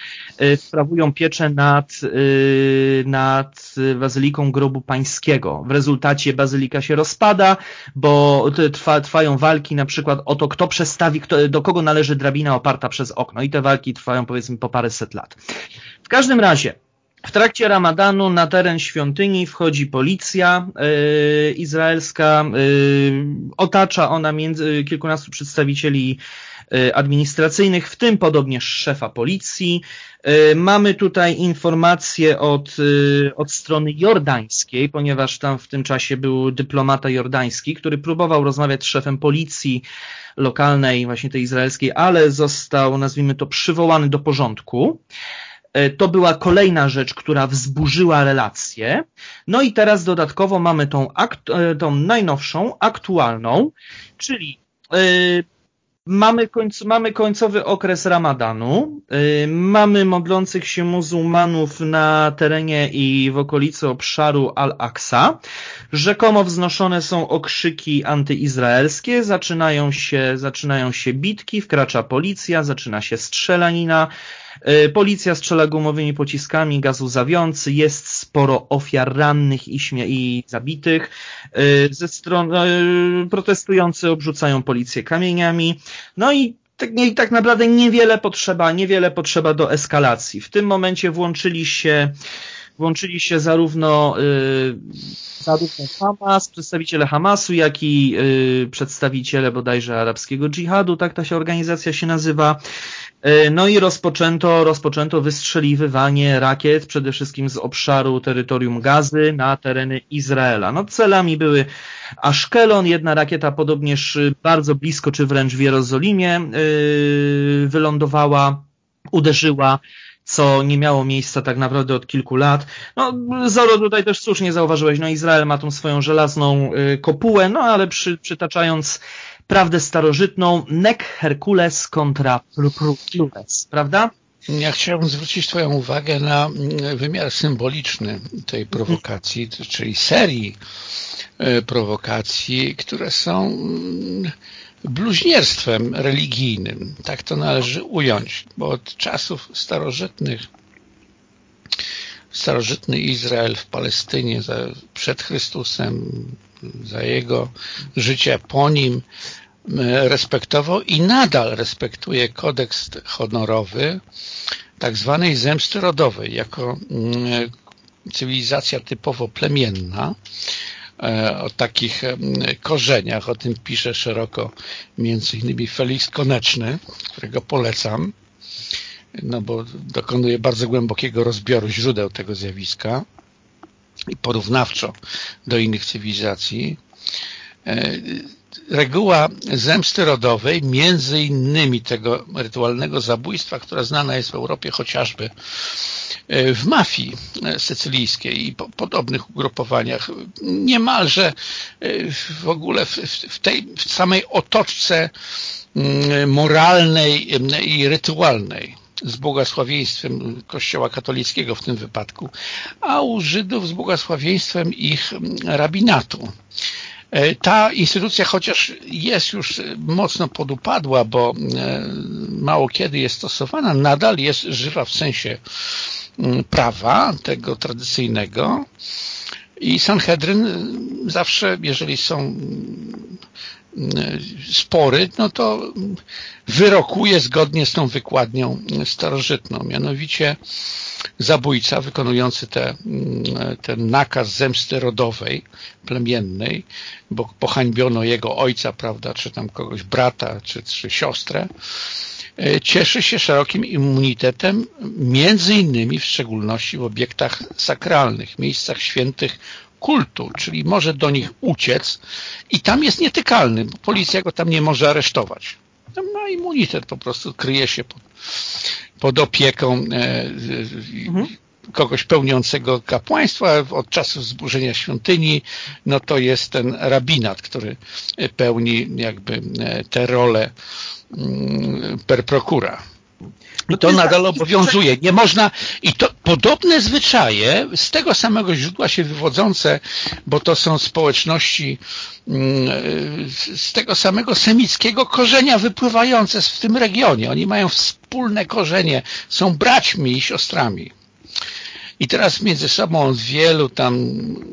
y, sprawują pieczę nad, y, nad bazyliką grobu pańskiego. W rezultacie bazylika się rozpada, bo trwa, trwają walki na przykład o to, kto przestawi, kto, do kogo należy drabina oparta przez okno i te walki trwają powiedzmy po paręset lat. W każdym razie, w trakcie ramadanu na teren świątyni wchodzi policja yy, izraelska, yy, otacza ona między kilkunastu przedstawicieli administracyjnych, w tym podobnież szefa policji. Mamy tutaj informacje od, od strony jordańskiej, ponieważ tam w tym czasie był dyplomata jordański, który próbował rozmawiać z szefem policji lokalnej, właśnie tej izraelskiej, ale został, nazwijmy to, przywołany do porządku. To była kolejna rzecz, która wzburzyła relacje. No i teraz dodatkowo mamy tą, tą najnowszą, aktualną, czyli mamy, końc, mamy końcowy okres ramadanu, yy, mamy modlących się muzułmanów na terenie i w okolicy obszaru Al-Aqsa. Rzekomo wznoszone są okrzyki antyizraelskie, zaczynają się, zaczynają się bitki, wkracza policja, zaczyna się strzelanina, policja strzela gumowymi pociskami, gaz łzawiący, jest sporo ofiar rannych i, śmia- i zabitych. E, ze stron e, protestujący obrzucają policję kamieniami. No i tak, i tak naprawdę niewiele potrzeba, niewiele potrzeba do eskalacji. W tym momencie włączyli się włączyli się zarówno, y, zarówno Hamas, przedstawiciele Hamasu, jak i y, przedstawiciele bodajże arabskiego dżihadu, tak ta się organizacja się nazywa. Y, no i rozpoczęto, rozpoczęto wystrzeliwywanie rakiet, przede wszystkim z obszaru terytorium Gazy na tereny Izraela. No celami były Ashkelon, jedna rakieta podobnież bardzo blisko, czy wręcz w Jerozolimie yy, wylądowała, uderzyła co nie miało miejsca tak naprawdę od kilku lat. No, Zoro tutaj też słusznie zauważyłeś, no Izrael ma tą swoją żelazną y, kopułę, no ale przy, przytaczając prawdę starożytną, Nek Herkules kontra Plules, prawda?
Ja chciałbym zwrócić Twoją uwagę na mm, wymiar symboliczny tej prowokacji, czyli serii y, prowokacji, które są bluźnierstwem religijnym. Tak to należy ująć, bo od czasów starożytnych starożytny Izrael w Palestynie za, przed Chrystusem, za jego życie po nim respektował i nadal respektuje kodeks honorowy tak zwanej zemsty rodowej jako cywilizacja typowo plemienna o takich e, korzeniach, o tym pisze szeroko między innymi Felix Koneczny, którego polecam, no bo dokonuje bardzo głębokiego rozbioru źródeł tego zjawiska i porównawczo do innych cywilizacji. E, reguła zemsty rodowej, między innymi tego rytualnego zabójstwa, która znana jest w Europie chociażby E, w mafii sycylijskiej i po, podobnych ugrupowaniach niemalże e, w ogóle w, w tej w samej otoczce mm, moralnej i rytualnej z błogosławieństwem Kościoła katolickiego w tym wypadku, a u Żydów z błogosławieństwem ich rabinatu. E, ta instytucja, chociaż jest już mocno podupadła, bo mało kiedy jest stosowana, nadal jest żywa w sensie prawa, tego tradycyjnego I Sanhedryn zawsze, jeżeli są spory, no to wyrokuje zgodnie z tą wykładnią starożytną. Mianowicie zabójca wykonujący te, ten nakaz zemsty rodowej, plemiennej, bo pohańbiono jego ojca, prawda, czy tam kogoś brata, czy, czy siostrę, cieszy się szerokim immunitetem, między innymi w szczególności w obiektach sakralnych, miejscach świętych kultu, czyli może do nich uciec i tam jest nietykalny, bo policja go tam nie może aresztować. Tam ma immunitet, po prostu kryje się pod, pod opieką e, mhm. Kogoś pełniącego kapłaństwa od czasu zburzenia świątyni, no to jest ten rabinat, który pełni jakby e, tę rolę mm, per procura. I to nadal obowiązuje. Nie można, i to podobne zwyczaje z tego samego źródła się wywodzące, bo to są społeczności mm, z tego samego semickiego korzenia wypływające w tym regionie. Oni mają wspólne korzenie, są braćmi i siostrami. I teraz między sobą od wielu tam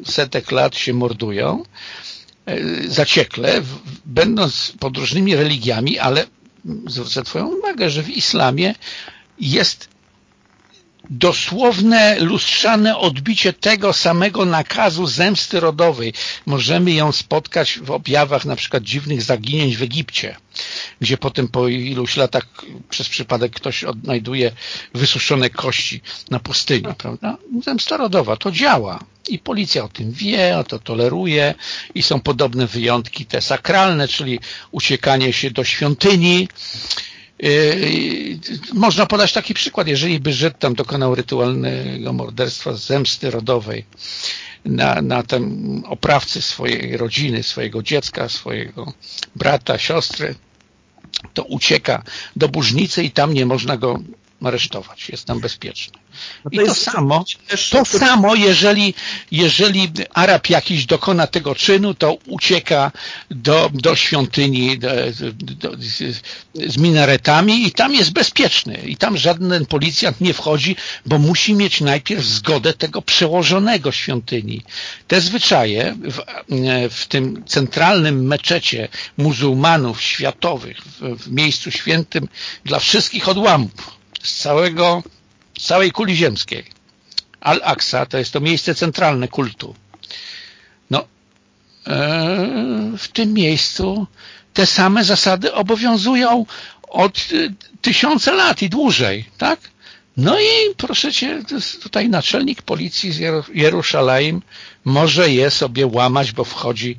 setek lat się mordują e, zaciekle, będąc pod różnymi religiami, ale zwrócę Twoją uwagę, że w islamie jest dosłowne, lustrzane odbicie tego samego nakazu zemsty rodowej. Możemy ją spotkać w objawach na przykład dziwnych zaginięć w Egipcie, gdzie potem po iluś latach przez przypadek ktoś odnajduje wysuszone kości na pustyni, prawda? Zemsta rodowa, to działa. I policja o tym wie, o to toleruje i są podobne wyjątki, te sakralne, czyli uciekanie się do świątyni, Yy, można podać taki przykład, jeżeli by Żyd tam dokonał rytualnego morderstwa zemsty rodowej na, na tym oprawcy swojej rodziny, swojego dziecka, swojego brata, siostry, to ucieka do Burznicy i tam nie można go aresztować, jest tam bezpieczny. No to I to samo, to samo jeżeli, jeżeli Arab jakiś dokona tego czynu, to ucieka do, do świątyni do, do, z minaretami i tam jest bezpieczny. I tam żaden policjant nie wchodzi, bo musi mieć najpierw zgodę tego przełożonego świątyni. Te zwyczaje w, w tym centralnym meczecie muzułmanów światowych, w, w miejscu świętym dla wszystkich odłamów, z całego, z całej kuli ziemskiej. Al-Aqsa to jest to miejsce centralne kultu. No, e, w tym miejscu te same zasady obowiązują od e, tysiące lat i dłużej, tak? No i proszę cię, tutaj naczelnik policji z Jerusalem może je sobie łamać, bo wchodzi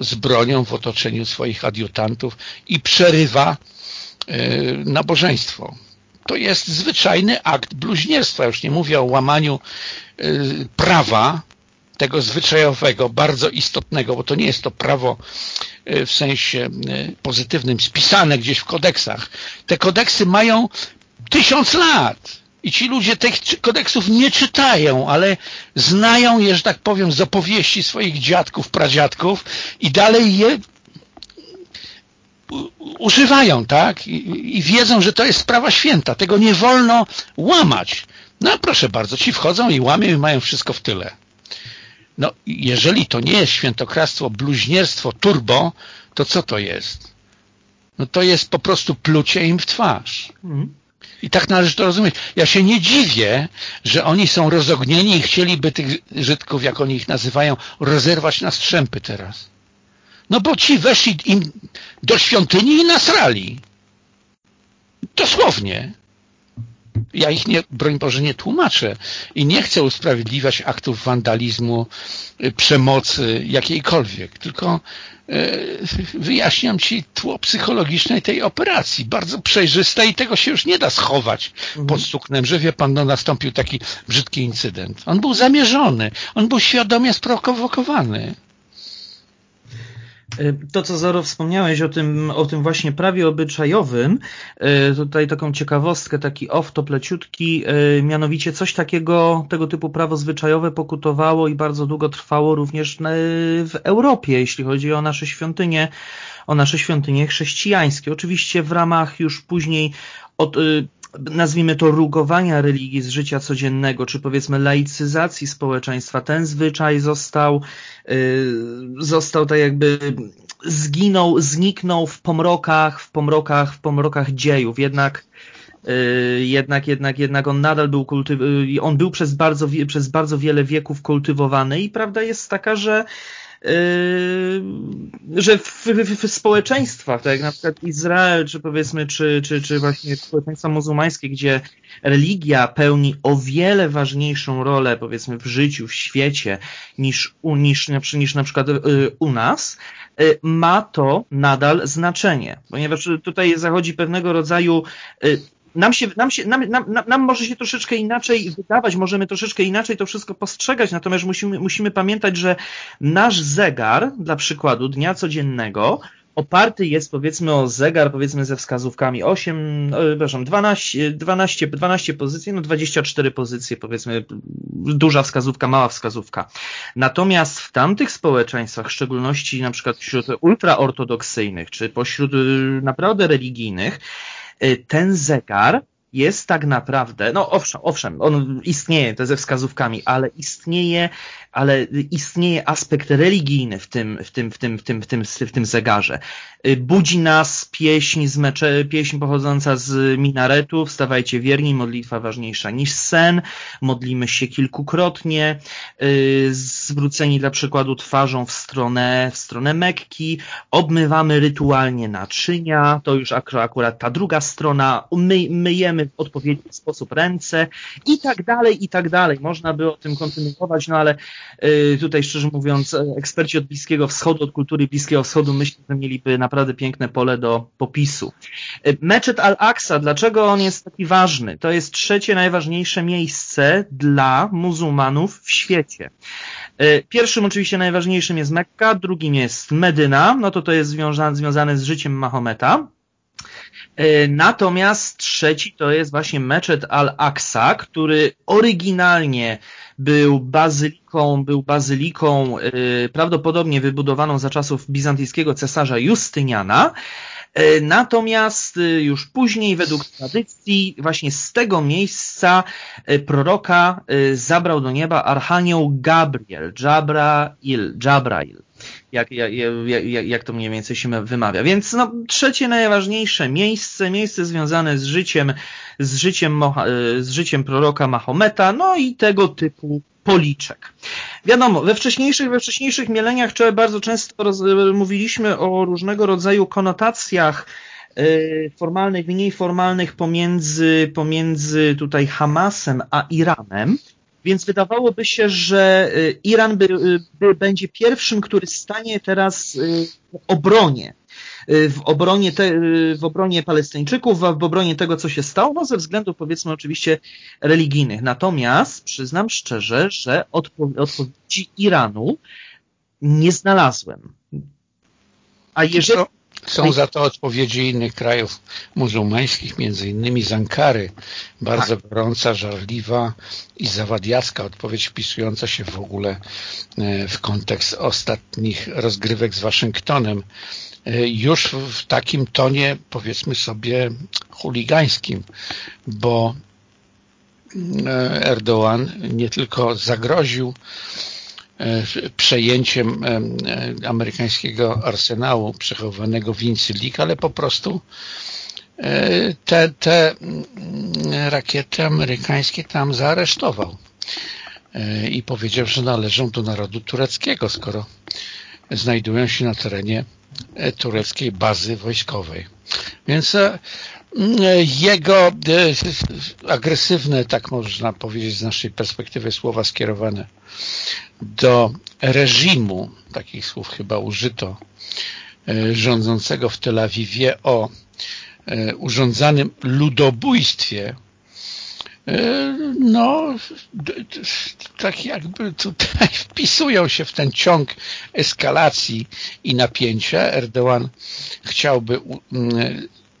z bronią w otoczeniu swoich adiutantów i przerywa e, nabożeństwo to jest zwyczajny akt bluźnierstwa. Już nie mówię o łamaniu y, prawa tego zwyczajowego, bardzo istotnego, bo to nie jest to prawo y, w sensie y, pozytywnym spisane gdzieś w kodeksach. Te kodeksy mają tysiąc lat i ci ludzie tych kodeksów nie czytają, ale znają je, że tak powiem, z opowieści swoich dziadków, pradziadków i dalej je używają, tak? I, I, wiedzą, że to jest sprawa święta. Tego nie wolno łamać. No proszę bardzo, ci wchodzą i łamią i mają wszystko w tyle. No, jeżeli to nie jest świętokradztwo, bluźnierstwo, turbo, to co to jest? No to jest po prostu plucie im w twarz. Mhm. I tak należy to rozumieć. Ja się nie dziwię, że oni są rozognieni i chcieliby tych Żydków, jak oni ich nazywają, rozerwać na strzępy teraz. No bo ci weszli im do świątyni i nasrali. Dosłownie. Ja ich nie, broń Boże, nie tłumaczę i nie chcę usprawiedliwiać aktów wandalizmu, y, przemocy jakiejkolwiek, tylko y, wyjaśniam Ci tło psychologiczne tej operacji, bardzo przejrzyste i tego się już nie da schować mhm. pod suknem, że wie Pan, no nastąpił taki brzydki incydent. On był zamierzony, on był świadomie sprowokowany.
Y, to, co Zaro wspomniałeś o tym, o tym właśnie prawie obyczajowym, y, tutaj taką ciekawostkę, taki off-top leciutki, y, mianowicie coś takiego, tego typu prawo zwyczajowe pokutowało i bardzo długo trwało również w Europie, jeśli chodzi o nasze świątynie, o nasze świątynie chrześcijańskie. Oczywiście w ramach już później od, nazwijmy to rugowania religii z życia codziennego, czy powiedzmy laicyzacji społeczeństwa, ten zwyczaj został, został tak jakby zginął, zniknął w pomrokach, w pomrokach, w pomrokach dziejów. Jednak jednak, jednak, jednak on nadal był kultyw... on był przez bardzo, przez bardzo wiele wieków kultywowany i prawda jest taka, że że w, w, w, społeczeństwach, tak jak na przykład Izrael, czy powiedzmy, czy, czy, czy właśnie społeczeństwa muzułmańskie, gdzie religia pełni o wiele ważniejszą rolę, powiedzmy, w życiu, w świecie, niż, niż, niż na przykład yy, u nas, yy, ma to nadal znaczenie, ponieważ tutaj zachodzi pewnego rodzaju nam, się, nam, się, nam, nam, nam może się troszeczkę inaczej wydawać, możemy troszeczkę inaczej to wszystko postrzegać, natomiast musimy, musimy pamiętać, że nasz zegar, dla przykładu dnia codziennego, oparty jest powiedzmy o zegar powiedzmy ze wskazówkami 8, no, przepraszam, 12, 12, 12 pozycji, no 24 pozycje powiedzmy, duża wskazówka, mała wskazówka. Natomiast w tamtych społeczeństwach, w szczególności na przykład wśród ultraortodoksyjnych, czy pośród y, naprawdę religijnych, ten zegar jest tak naprawdę, no owszem, owszem, on istnieje, to ze wskazówkami, ale istnieje ale istnieje aspekt religijny w tym, w tym, w tym, w tym, w tym, w tym zegarze. Y, budzi nas pieśń, z mecze, pieśń pochodząca z minaretu, wstawajcie wierni, modlitwa ważniejsza niż sen, modlimy się kilkukrotnie, y, zwróceni dla przykładu twarzą w stronę, w stronę Mekki, obmywamy rytualnie naczynia, to już akurat ta druga strona, my, myjemy w odpowiedni sposób ręce i tak dalej, i tak dalej. Można by o tym kontynuować, no ale Y, tutaj szczerze mówiąc, e, eksperci od Bliskiego Wschodu, od kultury Bliskiego Wschodu myślę, że mieliby naprawdę piękne pole do popisu. Y, Meczet Al-Aqsa, dlaczego on jest taki ważny? To jest trzecie najważniejsze miejsce dla muzułmanów w świecie. Y, pierwszym oczywiście najważniejszym jest Mekka, drugim jest Medyna, no to to jest związane, związane z życiem Mahometa. Natomiast trzeci to jest właśnie Meczet Al-Aqsa, który oryginalnie był bazyliką, był bazyliką y, prawdopodobnie wybudowaną za czasów bizantyjskiego cesarza Justyniana, y, Natomiast już później, według tradycji, właśnie z tego miejsca proroka zabrał do nieba archanioł Gabriel, Jabrail, Jabrail jak, jak, jak, jak to mniej więcej się wymawia. Więc no, trzecie najważniejsze miejsce, miejsce związane z życiem, z życiem, z życiem proroka Mahometa, no i tego typu policzek. Wiadomo, we wcześniejszych, we wcześniejszych mieleniach bardzo często roz, mówiliśmy o różnego rodzaju konotacjach y, formalnych, mniej formalnych pomiędzy, pomiędzy tutaj Hamasem a Iranem. Więc wydawałoby się, że y, Iran by, y, by, będzie pierwszym, który stanie teraz y, w obronie. W obronie, te, w obronie Palestyńczyków, w obronie tego, co się stało, no ze względów powiedzmy oczywiście religijnych. Natomiast przyznam szczerze, że odpowiedzi Iranu nie znalazłem.
A jeżeli, są za to odpowiedzi innych krajów muzułmańskich, między innymi z Ankary. Bardzo tak. gorąca, żarliwa i zawadiacka odpowiedź wpisująca się w ogóle e, w kontekst ostatnich rozgrywek z Waszyngtonem. E, już w takim tonie, powiedzmy sobie, chuligańskim, bo e, Erdoğan nie tylko zagroził przejęciem e, e, amerykańskiego arsenału przechowanego w Incylik, ale po prostu te, te rakiety amerykańskie tam zaaresztował i powiedział, że należą do narodu tureckiego, skoro znajdują się na terenie tureckiej bazy wojskowej. Więc jego agresywne, tak można powiedzieć z naszej perspektywy słowa skierowane do reżimu, takich słów chyba użyto, e, rządzącego w Tel Awiwie o e, urządzanym ludobójstwie, e, no, tak jakby tutaj wpisują się w ten ciąg eskalacji i napięcia. Erdogan chciałby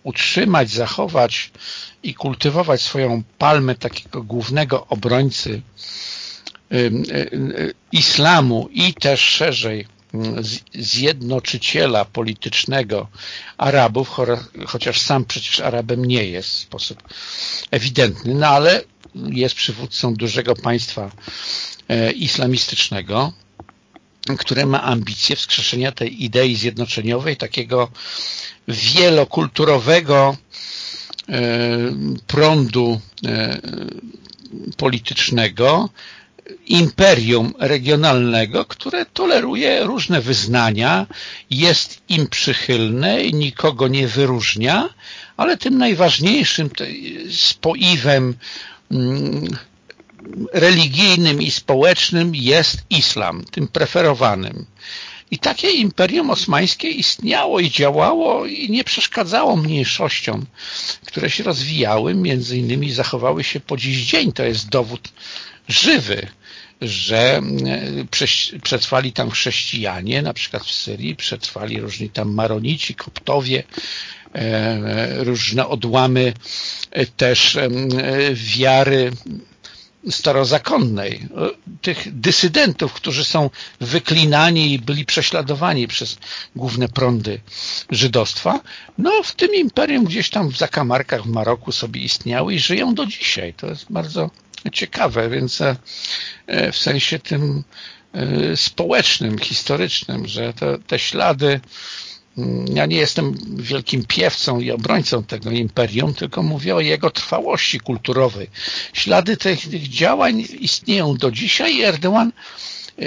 utrzymać, zachować i kultywować swoją palmę takiego głównego obrońcy islamu i też szerzej zjednoczyciela politycznego Arabów, chociaż sam przecież Arabem nie jest w sposób ewidentny, no ale jest przywódcą dużego państwa e, islamistycznego, które ma ambicje wskrzeszenia tej idei zjednoczeniowej, takiego wielokulturowego e, prądu e, politycznego, imperium regionalnego, które toleruje różne wyznania, jest im przychylne nikogo nie wyróżnia, ale tym najważniejszym spoiwem mm, religijnym i społecznym jest islam, tym preferowanym. I takie imperium osmańskie istniało i działało i nie przeszkadzało mniejszościom, które się rozwijały, między innymi zachowały się po dziś dzień. To jest dowód żywy, że e, przetrwali tam chrześcijanie, na przykład w Syrii, przetrwali różni tam maronici, koptowie, e, różne odłamy e, też wiary starozakonnej, tych dysydentów, którzy są wyklinani i byli prześladowani przez główne prądy żydostwa, no w tym imperium gdzieś tam w zakamarkach w Maroku sobie istniały i żyją do dzisiaj. To jest bardzo ciekawe, więc e, w sensie tym e, społecznym, historycznym, że te, te ślady mm, ja nie jestem wielkim piewcą i obrońcą tego imperium, tylko mówię o jego trwałości kulturowej. Ślady tych, tych działań istnieją do dzisiaj i Erdogan e,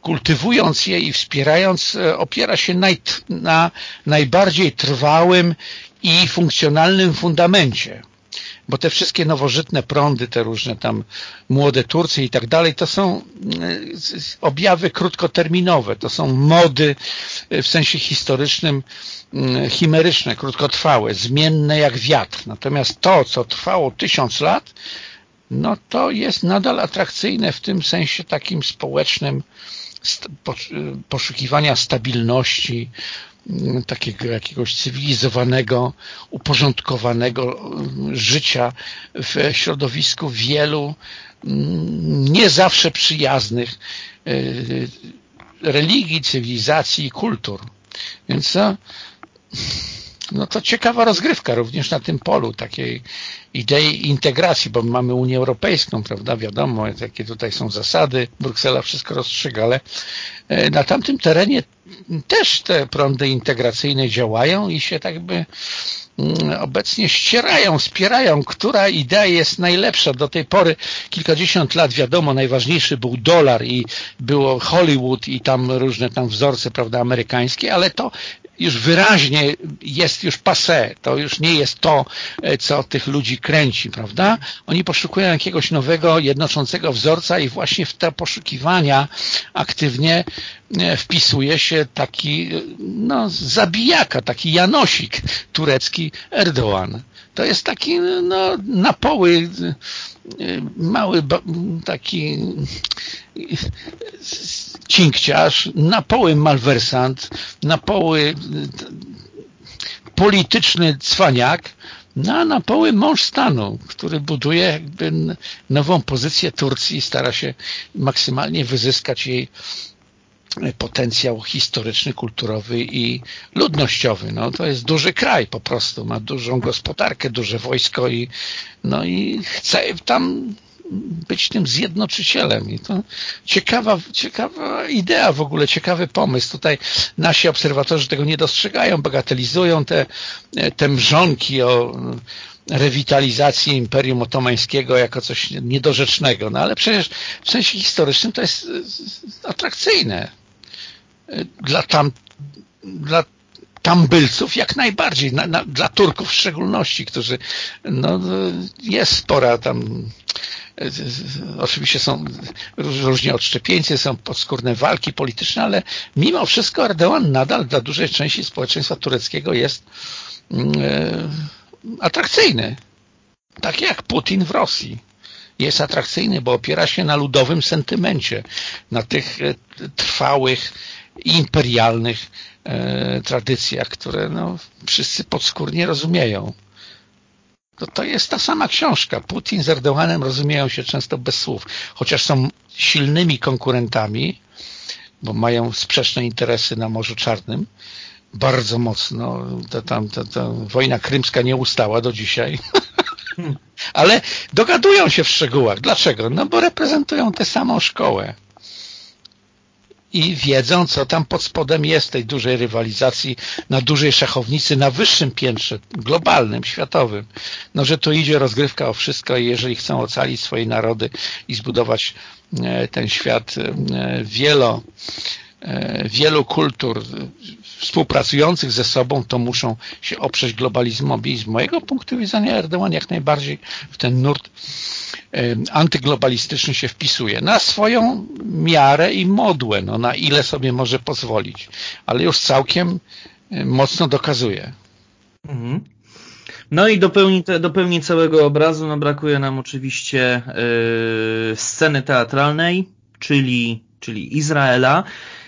kultywując je i wspierając opiera się naj, na najbardziej trwałym i funkcjonalnym fundamencie bo te wszystkie nowożytne prądy, te różne tam młode Turcy i tak dalej, to są e, objawy krótkoterminowe, to są mody e, w sensie historycznym mm, chimeryczne, krótkotrwałe, zmienne jak wiatr. Natomiast to, co trwało tysiąc lat, no to jest nadal atrakcyjne w tym sensie takim społecznym poszukiwania stabilności, takiego jakiegoś cywilizowanego, uporządkowanego mm, życia w środowisku wielu mm, nie zawsze przyjaznych y, religii, cywilizacji i kultur. Więc no, no to ciekawa rozgrywka również na tym polu takiej idei integracji, bo mamy Unię Europejską, prawda, wiadomo, jakie tutaj są zasady, Bruksela wszystko rozstrzyga, ale e, na tamtym terenie też te prądy integracyjne działają i się tak by mm, obecnie ścierają, spierają, która idea jest najlepsza. Do tej pory kilkadziesiąt lat wiadomo, najważniejszy był dolar i było Hollywood i tam różne tam wzorce, prawda, amerykańskie, ale to już wyraźnie jest już passé. To już nie jest to, e, co tych ludzi kręci, prawda? Oni poszukują jakiegoś nowego, jednoczącego wzorca i właśnie w te poszukiwania aktywnie e, wpisuje się taki no, zabijaka, taki Janosik turecki Erdoğan. To jest taki no, na poły mały taki cinkciarz, na poły malwersant, na poły polityczny cwaniak, no, a na poły mąż stanu, który buduje jakby nową pozycję Turcji i stara się maksymalnie wyzyskać jej potencjał historyczny, kulturowy i ludnościowy. No, to jest duży kraj po prostu, ma dużą gospodarkę, duże wojsko i, no i chce tam być tym zjednoczycielem i to ciekawa, ciekawa idea w ogóle, ciekawy pomysł. Tutaj nasi obserwatorzy tego nie dostrzegają, bagatelizują te, te mrzonki o rewitalizacji Imperium Otomańskiego jako coś niedorzecznego, no ale przecież w sensie historycznym to jest atrakcyjne dla tam, dla tambylców jak najbardziej, na, na, dla Turków w szczególności, którzy, no, jest spora tam, oczywiście są różnie odszczepieńcy, są podskórne walki polityczne, ale mimo wszystko Erdogan nadal dla dużej części społeczeństwa tureckiego jest mm, e, atrakcyjny. Tak jak Putin w Rosji. Jest atrakcyjny, bo opiera się na ludowym sentymencie, na tych e, trwałych imperialnych e, tradycjach, które no, wszyscy podskórnie rozumieją. To, to jest ta sama książka. Putin z Erdoganem rozumieją się często bez słów, chociaż są silnymi konkurentami, bo mają sprzeczne interesy na Morzu Czarnym, bardzo mocno. Ta, tam, ta, ta wojna krymska nie ustała do dzisiaj. Ale dogadują się w szczegółach. Dlaczego? No bo reprezentują tę samą szkołę i wiedzą, co tam pod spodem jest tej dużej rywalizacji na dużej szachownicy, na wyższym piętrze, globalnym, światowym. No, że tu idzie rozgrywka o wszystko i jeżeli chcą ocalić swoje narody i zbudować e, ten świat e, wielo, e, wielu kultur współpracujących ze sobą, to muszą się oprzeć globalizmowi. Z mojego punktu widzenia Erdogan jak najbardziej w ten nurt antyglobalistyczny się wpisuje na swoją miarę i modłę, no, na ile sobie może pozwolić, ale już całkiem mocno dokazuje. Mhm.
No i dopełni, dopełni całego obrazu, no brakuje nam oczywiście yy, sceny teatralnej, czyli, czyli Izraela,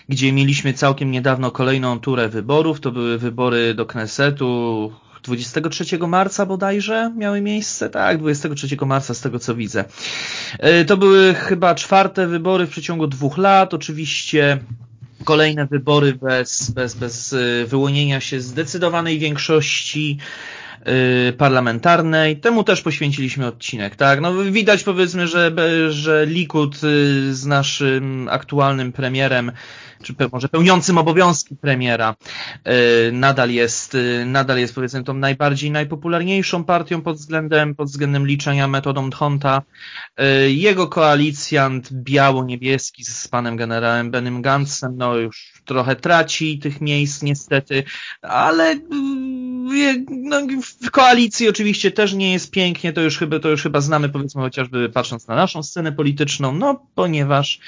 gdzie mieliśmy całkiem niedawno kolejną turę wyborów. To były wybory do Knesetu, 23 marca bodajże miały miejsce? Tak, 23 marca z tego co widzę. E, to były chyba czwarte wybory w przeciągu dwóch lat. Oczywiście kolejne wybory bez, bez, bez e, wyłonienia się zdecydowanej większości parlamentarnej. Temu też poświęciliśmy odcinek, tak? No widać powiedzmy, że, że Likud z naszym aktualnym premierem czy może pełniącym obowiązki premiera, e, nadal jest, nadal jest powiedzmy tą najbardziej, najpopularniejszą partią pod względem, pod względem liczenia metodą Dhonta. Jego koalicjant biało-niebieski z panem generałem Benym Gantzem, no już trochę traci tych miejsc niestety, ale no, w koalicji oczywiście też nie jest pięknie, to już chyba, to już chyba znamy powiedzmy chociażby patrząc na naszą scenę polityczną, no ponieważ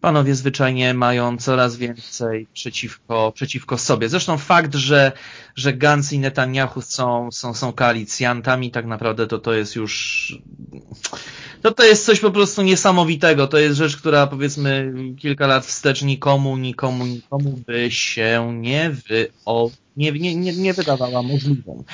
panowie zwyczajnie mają coraz więcej przeciwko, przeciwko sobie. Zresztą fakt, że, że Gantz i Netanyahu są, są, są koalicjantami, tak naprawdę to to jest już, to to jest coś po prostu niesamowitego. To jest rzecz, która powiedzmy kilka lat wstecz nikomu, nikomu, nikomu by się nie wyobraziła nie, nie, nie, nie wydawała możliwą.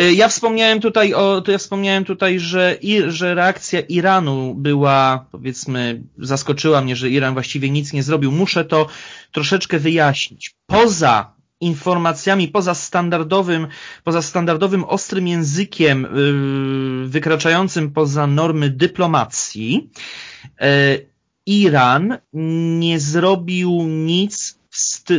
Y, ja wspomniałem tutaj o, to ja wspomniałem tutaj, że, że reakcja Iranu była, powiedzmy, zaskoczyła mnie, że Iran właściwie nic nie zrobił. Muszę to troszeczkę wyjaśnić. Poza informacjami, poza standardowym, poza standardowym ostrym językiem yy, wykraczającym poza normy dyplomacji, yy, Iran nie zrobił nic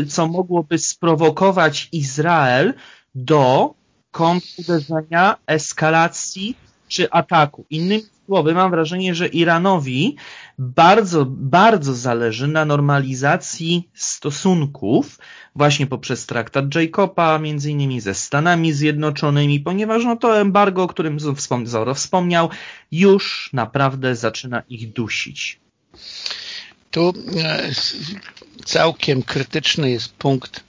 co mogłoby sprowokować Izrael do kontruderzenia, eskalacji czy ataku. Innymi słowy, mam wrażenie, że Iranowi bardzo, bardzo zależy na normalizacji stosunków właśnie poprzez traktat Jacoba, między innymi ze Stanami Zjednoczonymi, ponieważ no to embargo, o którym Zoro wspomniał, już naprawdę zaczyna ich dusić.
Tu e, całkiem krytyczny jest punkt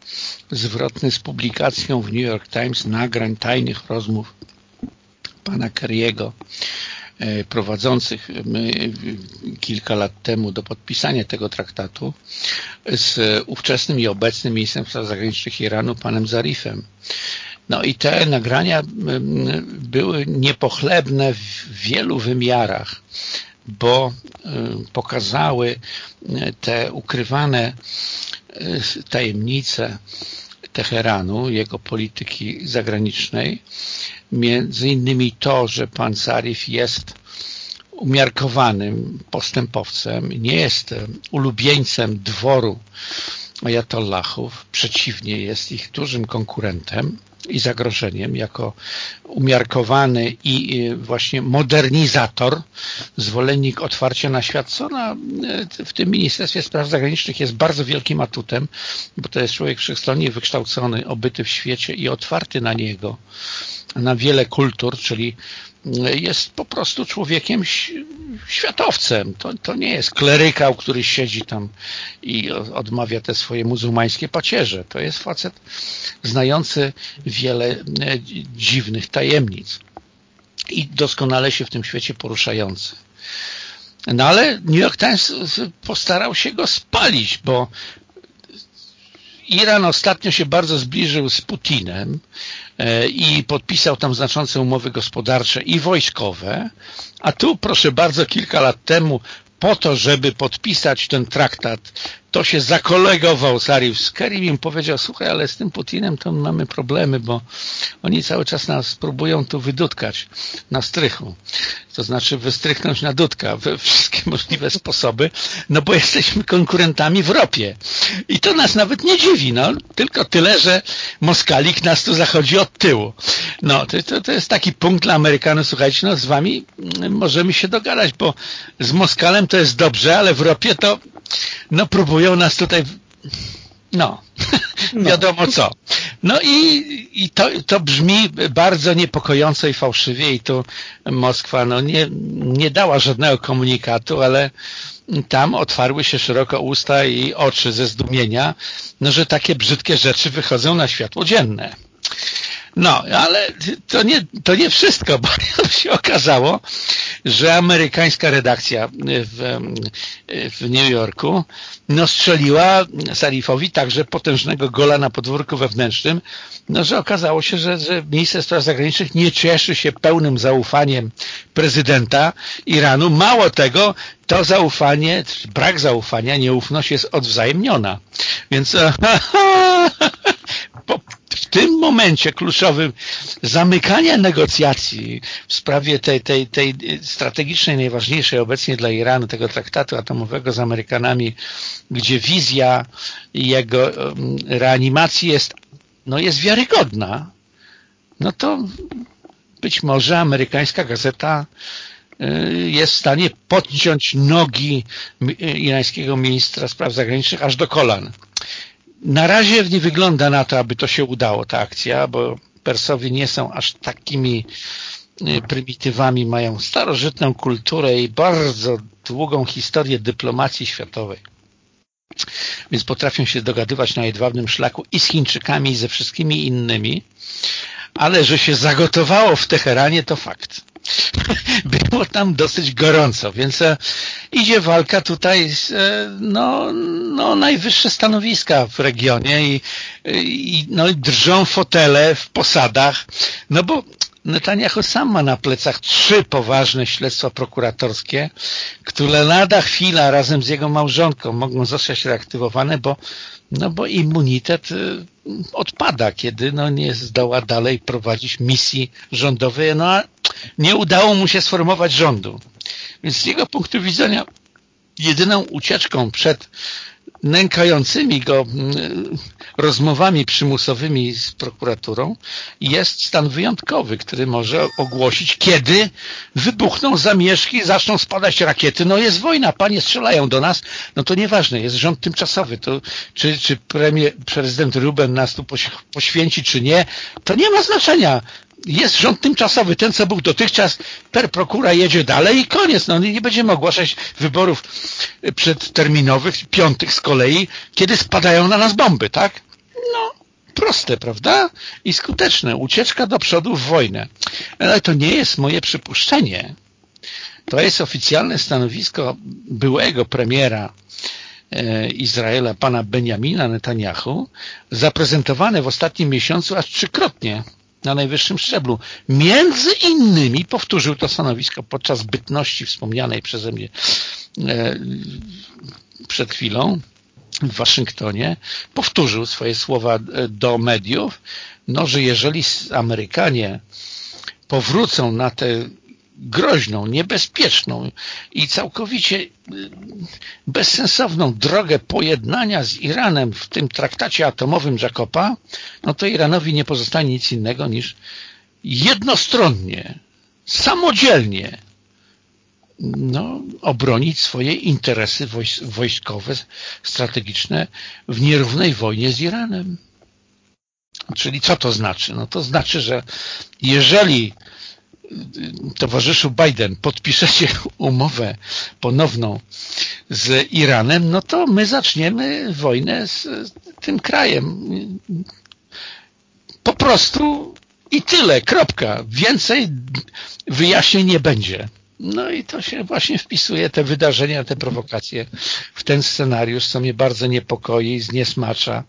zwrotny z publikacją w New York Times nagrań tajnych rozmów pana Kerry'ego e, prowadzących kilka lat temu do podpisania tego traktatu z ówczesnym i obecnym ministrem spraw zagranicznych Iranu, panem Zarifem. No i te nagrania były niepochlebne w wielu wymiarach bo y, pokazały y, te ukrywane y, tajemnice Teheranu, jego polityki zagranicznej, między innymi to, że pan Zarif jest umiarkowanym postępowcem, nie jest ulubieńcem dworu ajatollahów, przeciwnie, jest ich dużym konkurentem, i zagrożeniem, jako umiarkowany i właśnie modernizator, zwolennik otwarcia na świat, co na, w tym Ministerstwie Spraw Zagranicznych jest bardzo wielkim atutem, bo to jest człowiek wszechstronnie wykształcony, obyty w świecie i otwarty na niego, na wiele kultur, czyli jest po prostu człowiekiem światowcem. To, to nie jest klerykał, który siedzi tam i odmawia te swoje muzułmańskie pacierze. To jest facet znający wiele e, dziwnych tajemnic i doskonale się w tym świecie poruszający. No ale New York Times postarał się go spalić, bo Iran ostatnio się bardzo zbliżył z Putinem e, i podpisał tam znaczące umowy gospodarcze i wojskowe, a tu proszę bardzo kilka lat temu po to, żeby podpisać ten traktat, to się zakolegował Sarif z Kerim i powiedział, słuchaj, ale z tym Putinem to mamy problemy, bo oni cały czas nas próbują tu wydutkać na strychu. To znaczy wystrychnąć na dudka we wszystkie możliwe sposoby, no bo jesteśmy konkurentami w ropie. I to nas nawet nie dziwi, no. Tylko tyle, że Moskalik nas tu zachodzi od tyłu. No, to, to, to jest taki punkt dla Amerykanów, słuchajcie, no z wami możemy się dogadać, bo z Moskalem to jest dobrze, ale w ropie to no próbują nas tutaj no, no. wiadomo co. No i, i to, to brzmi bardzo niepokojąco i fałszywie i tu Moskwa no nie, nie dała żadnego komunikatu, ale tam otwarły się szeroko usta i oczy ze zdumienia, no, że takie brzydkie rzeczy wychodzą na światło dzienne. No, ale to nie, to nie wszystko, bo się okazało, że amerykańska redakcja w, w New Yorku no, strzeliła Sarifowi także potężnego gola na podwórku wewnętrznym, no, że okazało się, że, że minister spraw zagranicznych nie cieszy się pełnym zaufaniem prezydenta Iranu. Mało tego, to zaufanie, brak zaufania, nieufność jest odwzajemniona. Więc tym momencie kluczowym zamykania negocjacji w sprawie tej, tej, tej strategicznej, najważniejszej obecnie dla Iranu, tego traktatu atomowego z Amerykanami, gdzie wizja jego reanimacji jest, no jest wiarygodna, no to być może amerykańska gazeta y, jest w stanie podciąć nogi irańskiego ministra spraw zagranicznych aż do kolan. Na razie nie wygląda na to, aby to się udało, ta akcja, bo Persowie nie są aż takimi y, prymitywami, mają starożytną kulturę i bardzo długą historię dyplomacji światowej. Więc potrafią się dogadywać na jedwabnym szlaku i z Chińczykami, i ze wszystkimi innymi, ale że się zagotowało w Teheranie, to fakt. było tam dosyć gorąco, więc e, idzie walka tutaj e, no, no najwyższe stanowiska w regionie i, i no, drżą fotele w posadach, no bo Netanyahu sam ma na plecach trzy poważne śledztwa prokuratorskie, które lada chwila razem z jego małżonką mogą zostać reaktywowane, bo, no bo immunitet odpada, kiedy no nie zdoła dalej prowadzić misji rządowej, no a nie udało mu się sformować rządu. Więc z jego punktu widzenia jedyną ucieczką przed nękającymi go mm, rozmowami przymusowymi z prokuraturą jest stan wyjątkowy, który może ogłosić, kiedy wybuchną zamieszki, zaczną spadać rakiety. No jest wojna, panie strzelają do nas, no to nieważne, jest rząd tymczasowy. To, czy czy premier, prezydent Ruben nas tu poświęci, czy nie, to nie ma znaczenia jest rząd tymczasowy, ten co był dotychczas, per prokura jedzie dalej i koniec. No nie będziemy ogłaszać wyborów przedterminowych, piątych z kolei, kiedy spadają na nas bomby, tak? No, proste, prawda? I skuteczne. Ucieczka do przodu w wojnę. Ale to nie jest moje przypuszczenie. To jest oficjalne stanowisko byłego premiera e, Izraela, pana Benjamina Netanyahu, zaprezentowane w ostatnim miesiącu aż trzykrotnie na najwyższym szczeblu. Między innymi powtórzył to stanowisko podczas bytności wspomnianej przeze mnie e, przed chwilą w Waszyngtonie. Powtórzył swoje słowa e, do mediów, no, że jeżeli Amerykanie powrócą na tę groźną, niebezpieczną i całkowicie y, bezsensowną drogę pojednania z Iranem w tym traktacie atomowym Jacoba, no to Iranowi nie pozostanie nic innego niż jednostronnie, samodzielnie no, obronić swoje interesy wojskowe, strategiczne w nierównej wojnie z Iranem. Czyli co to znaczy? No to znaczy, że jeżeli towarzyszu Biden podpiszecie umowę ponowną z Iranem, no to my zaczniemy wojnę z tym krajem. Po prostu i tyle, kropka. Więcej wyjaśnień nie będzie. No i to się właśnie wpisuje, te wydarzenia, te prowokacje w ten scenariusz, co mnie bardzo niepokoi, zniesmacza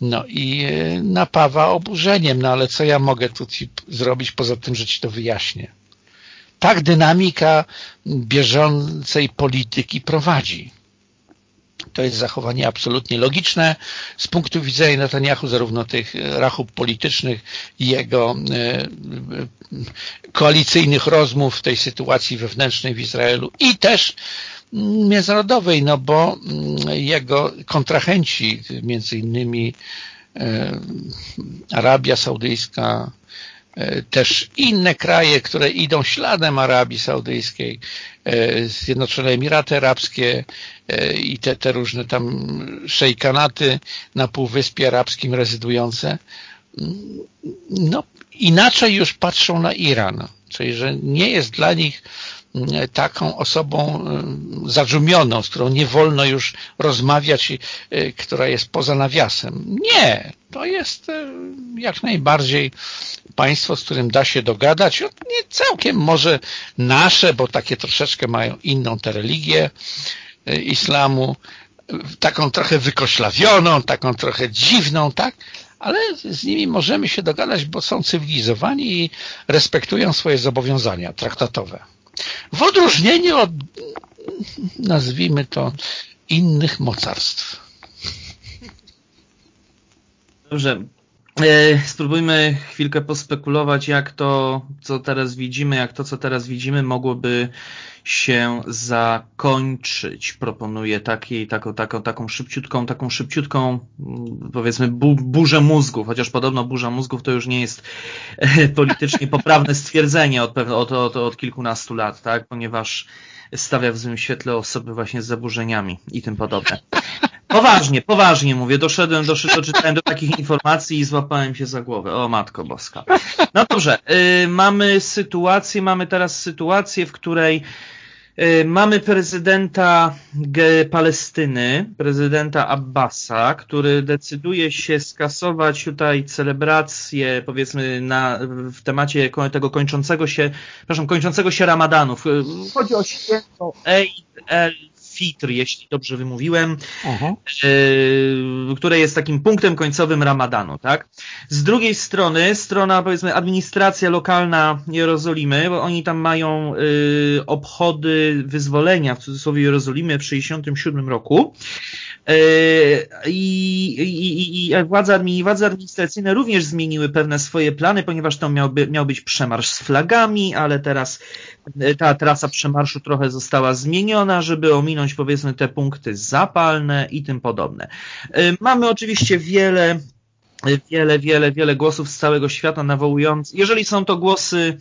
no i e, napawa oburzeniem, no ale co ja mogę tu ci zrobić poza tym, że ci to wyjaśnię. Tak dynamika bieżącej polityki prowadzi. To jest zachowanie absolutnie logiczne z punktu widzenia Netanyahu, zarówno tych rachub politycznych i jego e, koalicyjnych rozmów w tej sytuacji wewnętrznej w Izraelu i też międzynarodowej, no bo mm, jego kontrahenci, między innymi e, Arabia Saudyjska, e, też inne kraje, które idą śladem Arabii Saudyjskiej, e, Zjednoczone Emiraty Arabskie i te, te różne tam szejkanaty na Półwyspie Arabskim rezydujące, mm, no inaczej już patrzą na Iran, czyli że nie jest dla nich taką osobą y, zadrzumioną, z którą nie wolno już rozmawiać, y, która jest poza nawiasem. Nie, to jest jak najbardziej państwo, z którym da się dogadać. Nie całkiem może nasze, bo takie troszeczkę mają inną tę religię islamu, taką trochę wykoślawioną, taką trochę dziwną, tak? ale z nimi możemy się dogadać, bo są cywilizowani i respektują swoje zobowiązania traktatowe. W odróżnieniu od, nazwijmy to, innych mocarstw.
Dobrze. E, spróbujmy chwilkę pospekulować, jak to, co teraz widzimy, jak to, co teraz widzimy, mogłoby się zakończyć. Proponuję taki, taką, taką, taką szybciutką, taką szybciutką, mm, powiedzmy, bu, burzę mózgów, chociaż podobno burza mózgów to już nie jest e, politycznie poprawne stwierdzenie od, od, od, od kilkunastu lat, tak? Ponieważ stawia w złym świetle osoby właśnie z zaburzeniami i tym podobne. Poważnie, poważnie mówię. Doszedłem, doszedłem, doczytałem do takich informacji i złapałem się za głowę. O Matko Boska. No dobrze, y, mamy sytuację, mamy teraz sytuację, w której y, mamy prezydenta Palestyny, prezydenta Abbasa, który decyduje się skasować tutaj celebrację, powiedzmy, na, w temacie tego kończącego się, przepraszam, kończącego się Ramadanu. Chodzi o święto Eid el Fitr, jeśli dobrze wymówiłem, uh-huh. które jest takim punktem końcowym Ramadanu, tak? Z drugiej strony, strona, powiedzmy, administracja lokalna Jerozolimy, bo oni tam mają y, obchody wyzwolenia, w cudzysłowie Jerozolimy w 67 roku, I, i, i władze, władze administracyjne również zmieniły pewne swoje plany, ponieważ to miał, by, miał być przemarsz z flagami, ale teraz e, ta trasa przemarszu trochę została zmieniona, żeby ominąć powiedzmy te punkty zapalne i tym podobne. E, mamy oczywiście wiele wiele, wiele, wiele głosów z całego świata nawołujących, jeżeli są to głosy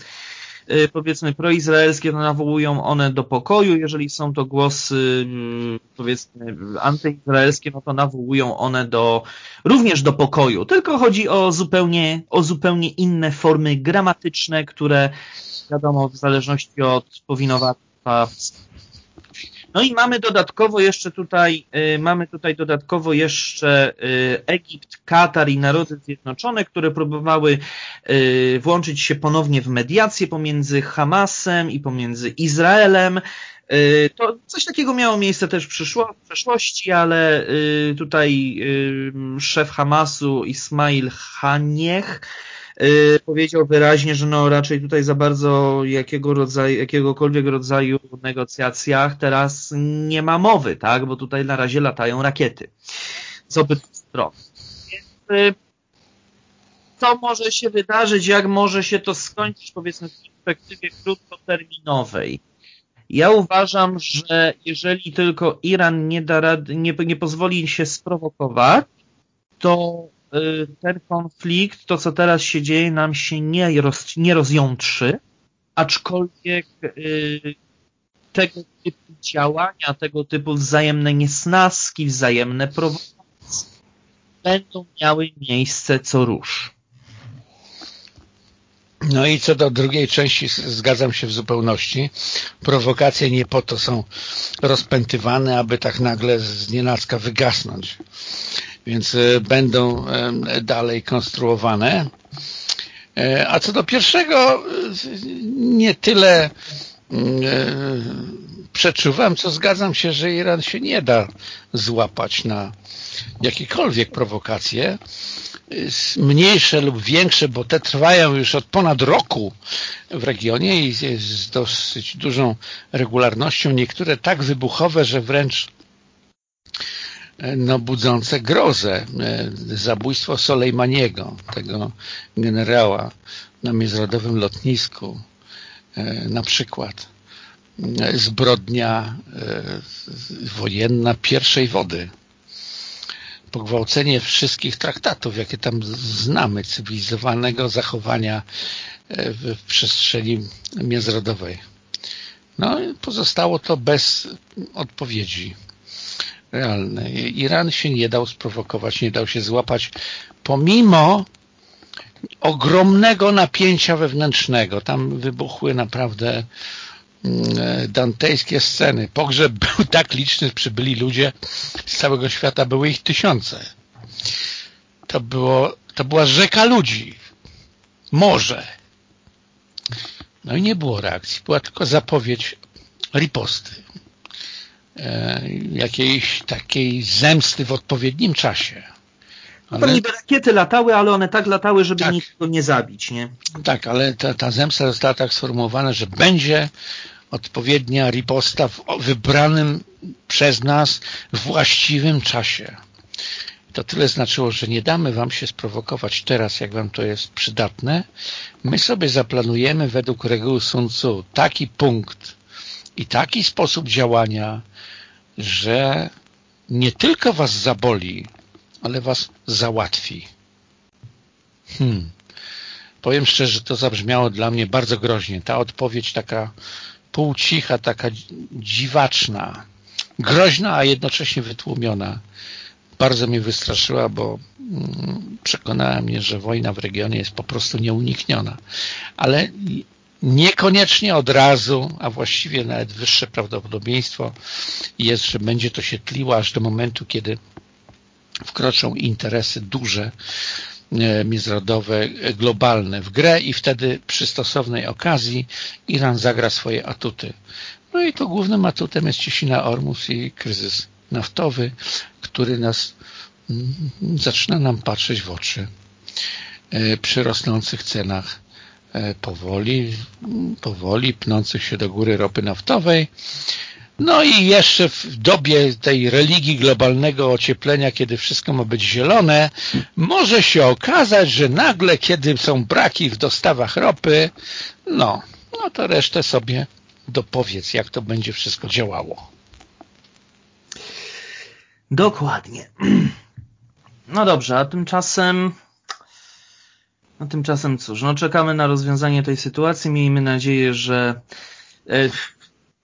powiedzmy proizraelskie, to nawołują one do pokoju, jeżeli są to głosy mm, powiedzmy antyizraelskie, no to nawołują one do również do pokoju. Tylko chodzi o zupełnie, o zupełnie inne formy gramatyczne, które wiadomo w zależności od powinowactwa no i mamy dodatkowo jeszcze tutaj, y, mamy tutaj dodatkowo jeszcze y, Egipt, Katar i Narody Zjednoczone, które próbowały y, włączyć się ponownie w mediację pomiędzy Hamasem i pomiędzy Izraelem. To coś takiego miało miejsce też w, przyszło, w przeszłości, ale tutaj szef Hamasu Ismail Haniech powiedział wyraźnie, że no raczej tutaj za bardzo jakiego rodzaju, jakiegokolwiek rodzaju negocjacjach teraz nie ma mowy, tak? Bo tutaj na razie latają rakiety z obydwu stron. Więc y, co może się wydarzyć, jak może się to skończyć, powiedzmy, w perspektywie krótkoterminowej? Ja uważam, że jeżeli tylko Iran nie, da nie, nie pozwoli się sprowokować, to Y, ten konflikt, to co teraz się dzieje, nam się nie, roz, nie rozjątrzy, aczkolwiek y, tego typu działania, tego typu wzajemne niesnaski, wzajemne prowokacje będą miały miejsce co rusz.
No i co do drugiej części zgadzam się w zupełności. Prowokacje nie po to są rozpętywane, aby tak nagle z nienacka wygasnąć więc e, będą e, dalej konstruowane. E, a co do pierwszego, nie tyle przeczuwam, co zgadzam się, że Iran się nie da złapać na jakiekolwiek prowokacje, mniejsze lub większe, bo te trwają już od ponad roku w regionie i z dosyć dużą regularnością, niektóre tak wybuchowe, że wręcz no, budzące grozę. Zabójstwo Soleimaniego, tego generała na międzynarodowym lotnisku, na przykład zbrodnia wojenna pierwszej wody pogwałcenie wszystkich traktatów, jakie tam znamy, cywilizowanego zachowania e, w przestrzeni międzynarodowej. No pozostało to bez odpowiedzi realnej. Iran się nie dał sprowokować, nie dał się złapać, pomimo ogromnego napięcia wewnętrznego. Tam wybuchły naprawdę E, dantejskie sceny. Pogrzeb był tak liczny, przybyli ludzie z całego świata, były ich tysiące. To, było, to była rzeka ludzi. Morze. No i nie było reakcji. Była tylko zapowiedź riposty. E, jakiejś takiej zemsty w odpowiednim czasie.
Ale... No niby rakiety latały, ale one tak latały, żeby tak. nikogo nie zabić, nie?
Tak, ale ta, ta zemsta została tak sformułowana, że będzie odpowiednia riposta w wybranym przez nas właściwym czasie. To tyle znaczyło, że nie damy wam się sprowokować teraz, jak wam to jest przydatne. My sobie zaplanujemy według reguły Sun Tzu taki punkt i taki sposób działania, że nie tylko was zaboli, ale was załatwi. Hmm. Powiem szczerze, że to zabrzmiało dla mnie bardzo groźnie. Ta odpowiedź taka półcicha, taka dziwaczna, groźna, a jednocześnie wytłumiona. Bardzo mnie wystraszyła, bo mm, przekonała mnie, że wojna w regionie jest po prostu nieunikniona. Ale niekoniecznie od razu, a właściwie nawet wyższe prawdopodobieństwo jest, że będzie to się tliło aż do momentu, kiedy wkroczą interesy duże, e, międzynarodowe, e, globalne w grę i wtedy przy stosownej okazji Iran zagra swoje atuty. No i to głównym atutem jest Ciesina Ormus i kryzys naftowy, który nas mm, zaczyna nam patrzeć w oczy e, przy rosnących cenach powoli, powoli pnących się do góry ropy naftowej no i jeszcze w dobie tej religii globalnego ocieplenia, kiedy wszystko ma być zielone, może się okazać, że nagle, kiedy są braki w dostawach ropy, no, no to resztę sobie dopowiedz, jak to będzie wszystko działało.
Dokładnie. No dobrze, a tymczasem no tymczasem cóż, no czekamy na rozwiązanie tej sytuacji. Miejmy nadzieję, że e,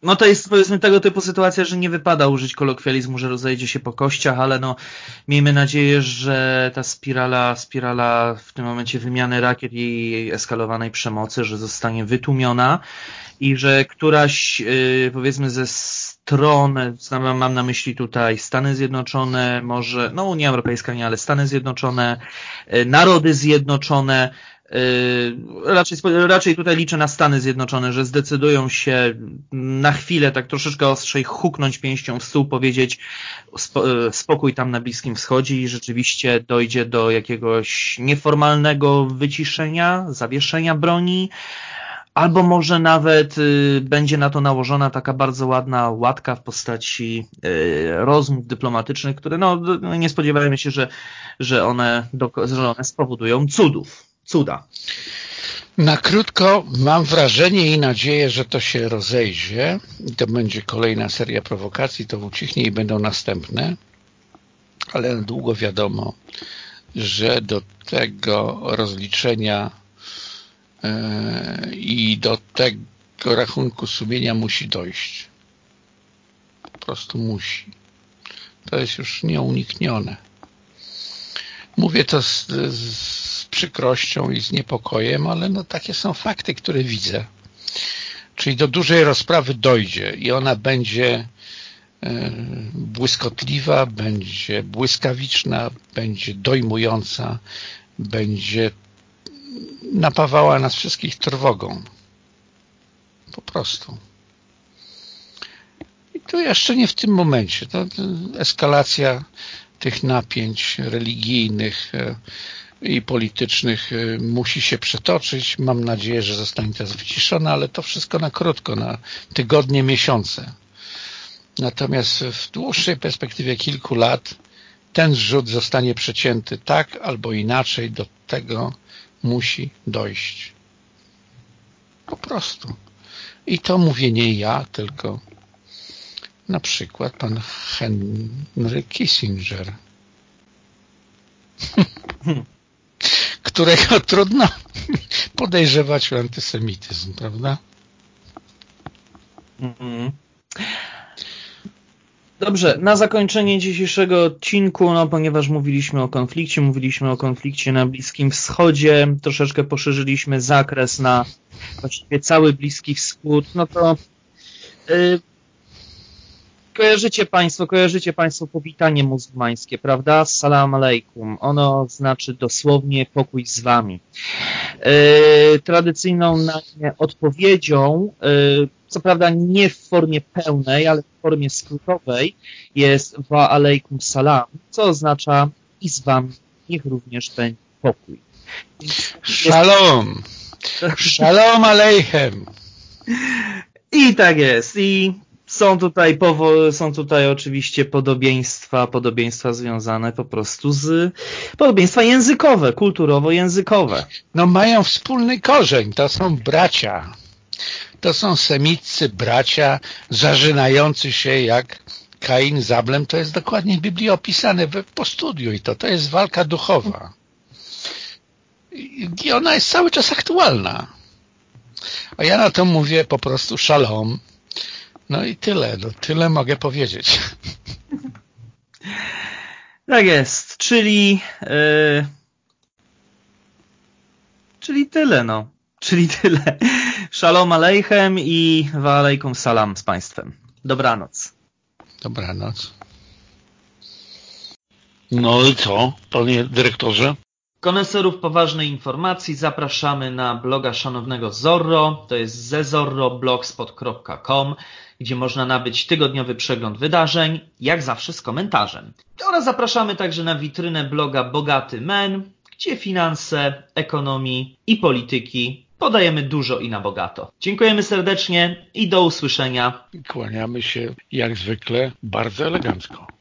no to jest powiedzmy tego typu sytuacja, że nie wypada użyć kolokwializmu, że rozejdzie się po kościach, ale no miejmy nadzieję, że ta spirala, spirala w tym momencie wymiany rakiet i eskalowanej przemocy, że zostanie wytłumiona i że któraś yy, powiedzmy ze stron, mam na myśli tutaj Stany Zjednoczone, może, no Unia Europejska nie, ale Stany Zjednoczone, yy, Narody Zjednoczone, Yy, raczej, raczej tutaj liczę na Stany Zjednoczone, że zdecydują się na chwilę tak troszeczkę ostrzej huknąć pięścią w stół, powiedzieć yy, spokój tam na Bliskim Wschodzie i rzeczywiście dojdzie do jakiegoś nieformalnego wyciszenia, zawieszenia broni, albo może nawet yy, będzie na to nałożona taka bardzo ładna łatka w postaci rozmów dyplomatycznych, które no, nie spodziewajmy się, że, że, one, że one spowodują cudów cuda.
Na krótko mam wrażenie i nadzieję, że to się rozejdzie i to będzie kolejna seria prowokacji, to ucichnie i będą następne, ale długo wiadomo, że do tego rozliczenia i do tego rachunku sumienia musi dojść. Po prostu musi. To jest już nieuniknione. Mówię to z, z przykrością i z niepokojem, ale no takie są fakty, które widzę. Czyli do dużej rozprawy dojdzie i ona będzie e, błyskotliwa, będzie błyskawiczna, będzie dojmująca, będzie napawała nas wszystkich trwogą. Po prostu. I to jeszcze nie w tym momencie. To eskalacja tych napięć religijnych, e, i politycznych y, musi się przetoczyć. Mam nadzieję, że zostanie to wyciszone, ale to wszystko na krótko, na tygodnie, miesiące. Natomiast w dłuższej perspektywie kilku lat ten zrzut zostanie przecięty tak albo inaczej do tego musi dojść. Po prostu. I to mówię nie ja, tylko na przykład pan Henry Kissinger, którego trudno podejrzewać o antysemityzm, prawda?
Mhm. Dobrze, na zakończenie dzisiejszego odcinku, no ponieważ mówiliśmy o konflikcie, mówiliśmy o konflikcie na Bliskim Wschodzie, troszeczkę poszerzyliśmy zakres na właściwie cały Bliski Wschód, no to yy, kojarzycie Państwo, kojarzycie Państwo powitanie muzułmańskie, prawda? Salam alaikum. Ono znaczy dosłownie pokój z Wami. Yy, tradycyjną na nie odpowiedzią yy, co prawda nie w formie pełnej, ale w formie skrótowej jest wa alaikum salam, co oznacza i z wami niech również będzie pokój.
Shalom! Shalom aleichem!
I tak jest. I są tutaj, są tutaj oczywiście podobieństwa, podobieństwa związane po prostu z podobieństwa językowe, kulturowo-językowe.
No mają wspólny korzeń, to są bracia. To są semiccy bracia zażynający się jak Kain z Ablem. To jest dokładnie w Biblii opisane po studiu i to, to jest walka duchowa. I ona jest cały czas aktualna. A ja na to mówię po prostu szalom. No i tyle, no, tyle mogę powiedzieć.
Tak jest, czyli yy, czyli tyle, no. Czyli tyle. Shalom aleichem i wa salam z Państwem. Dobranoc.
Dobranoc.
No i co, panie dyrektorze?
Koneserów poważnej informacji zapraszamy na bloga szanownego Zorro, to jest zezorroblogspot.com, gdzie można nabyć tygodniowy przegląd wydarzeń, jak zawsze z komentarzem. Oraz zapraszamy także na witrynę bloga Bogaty Men, gdzie finanse, ekonomii i polityki podajemy dużo i na bogato. Dziękujemy serdecznie i do usłyszenia.
Kłaniamy się jak zwykle bardzo elegancko.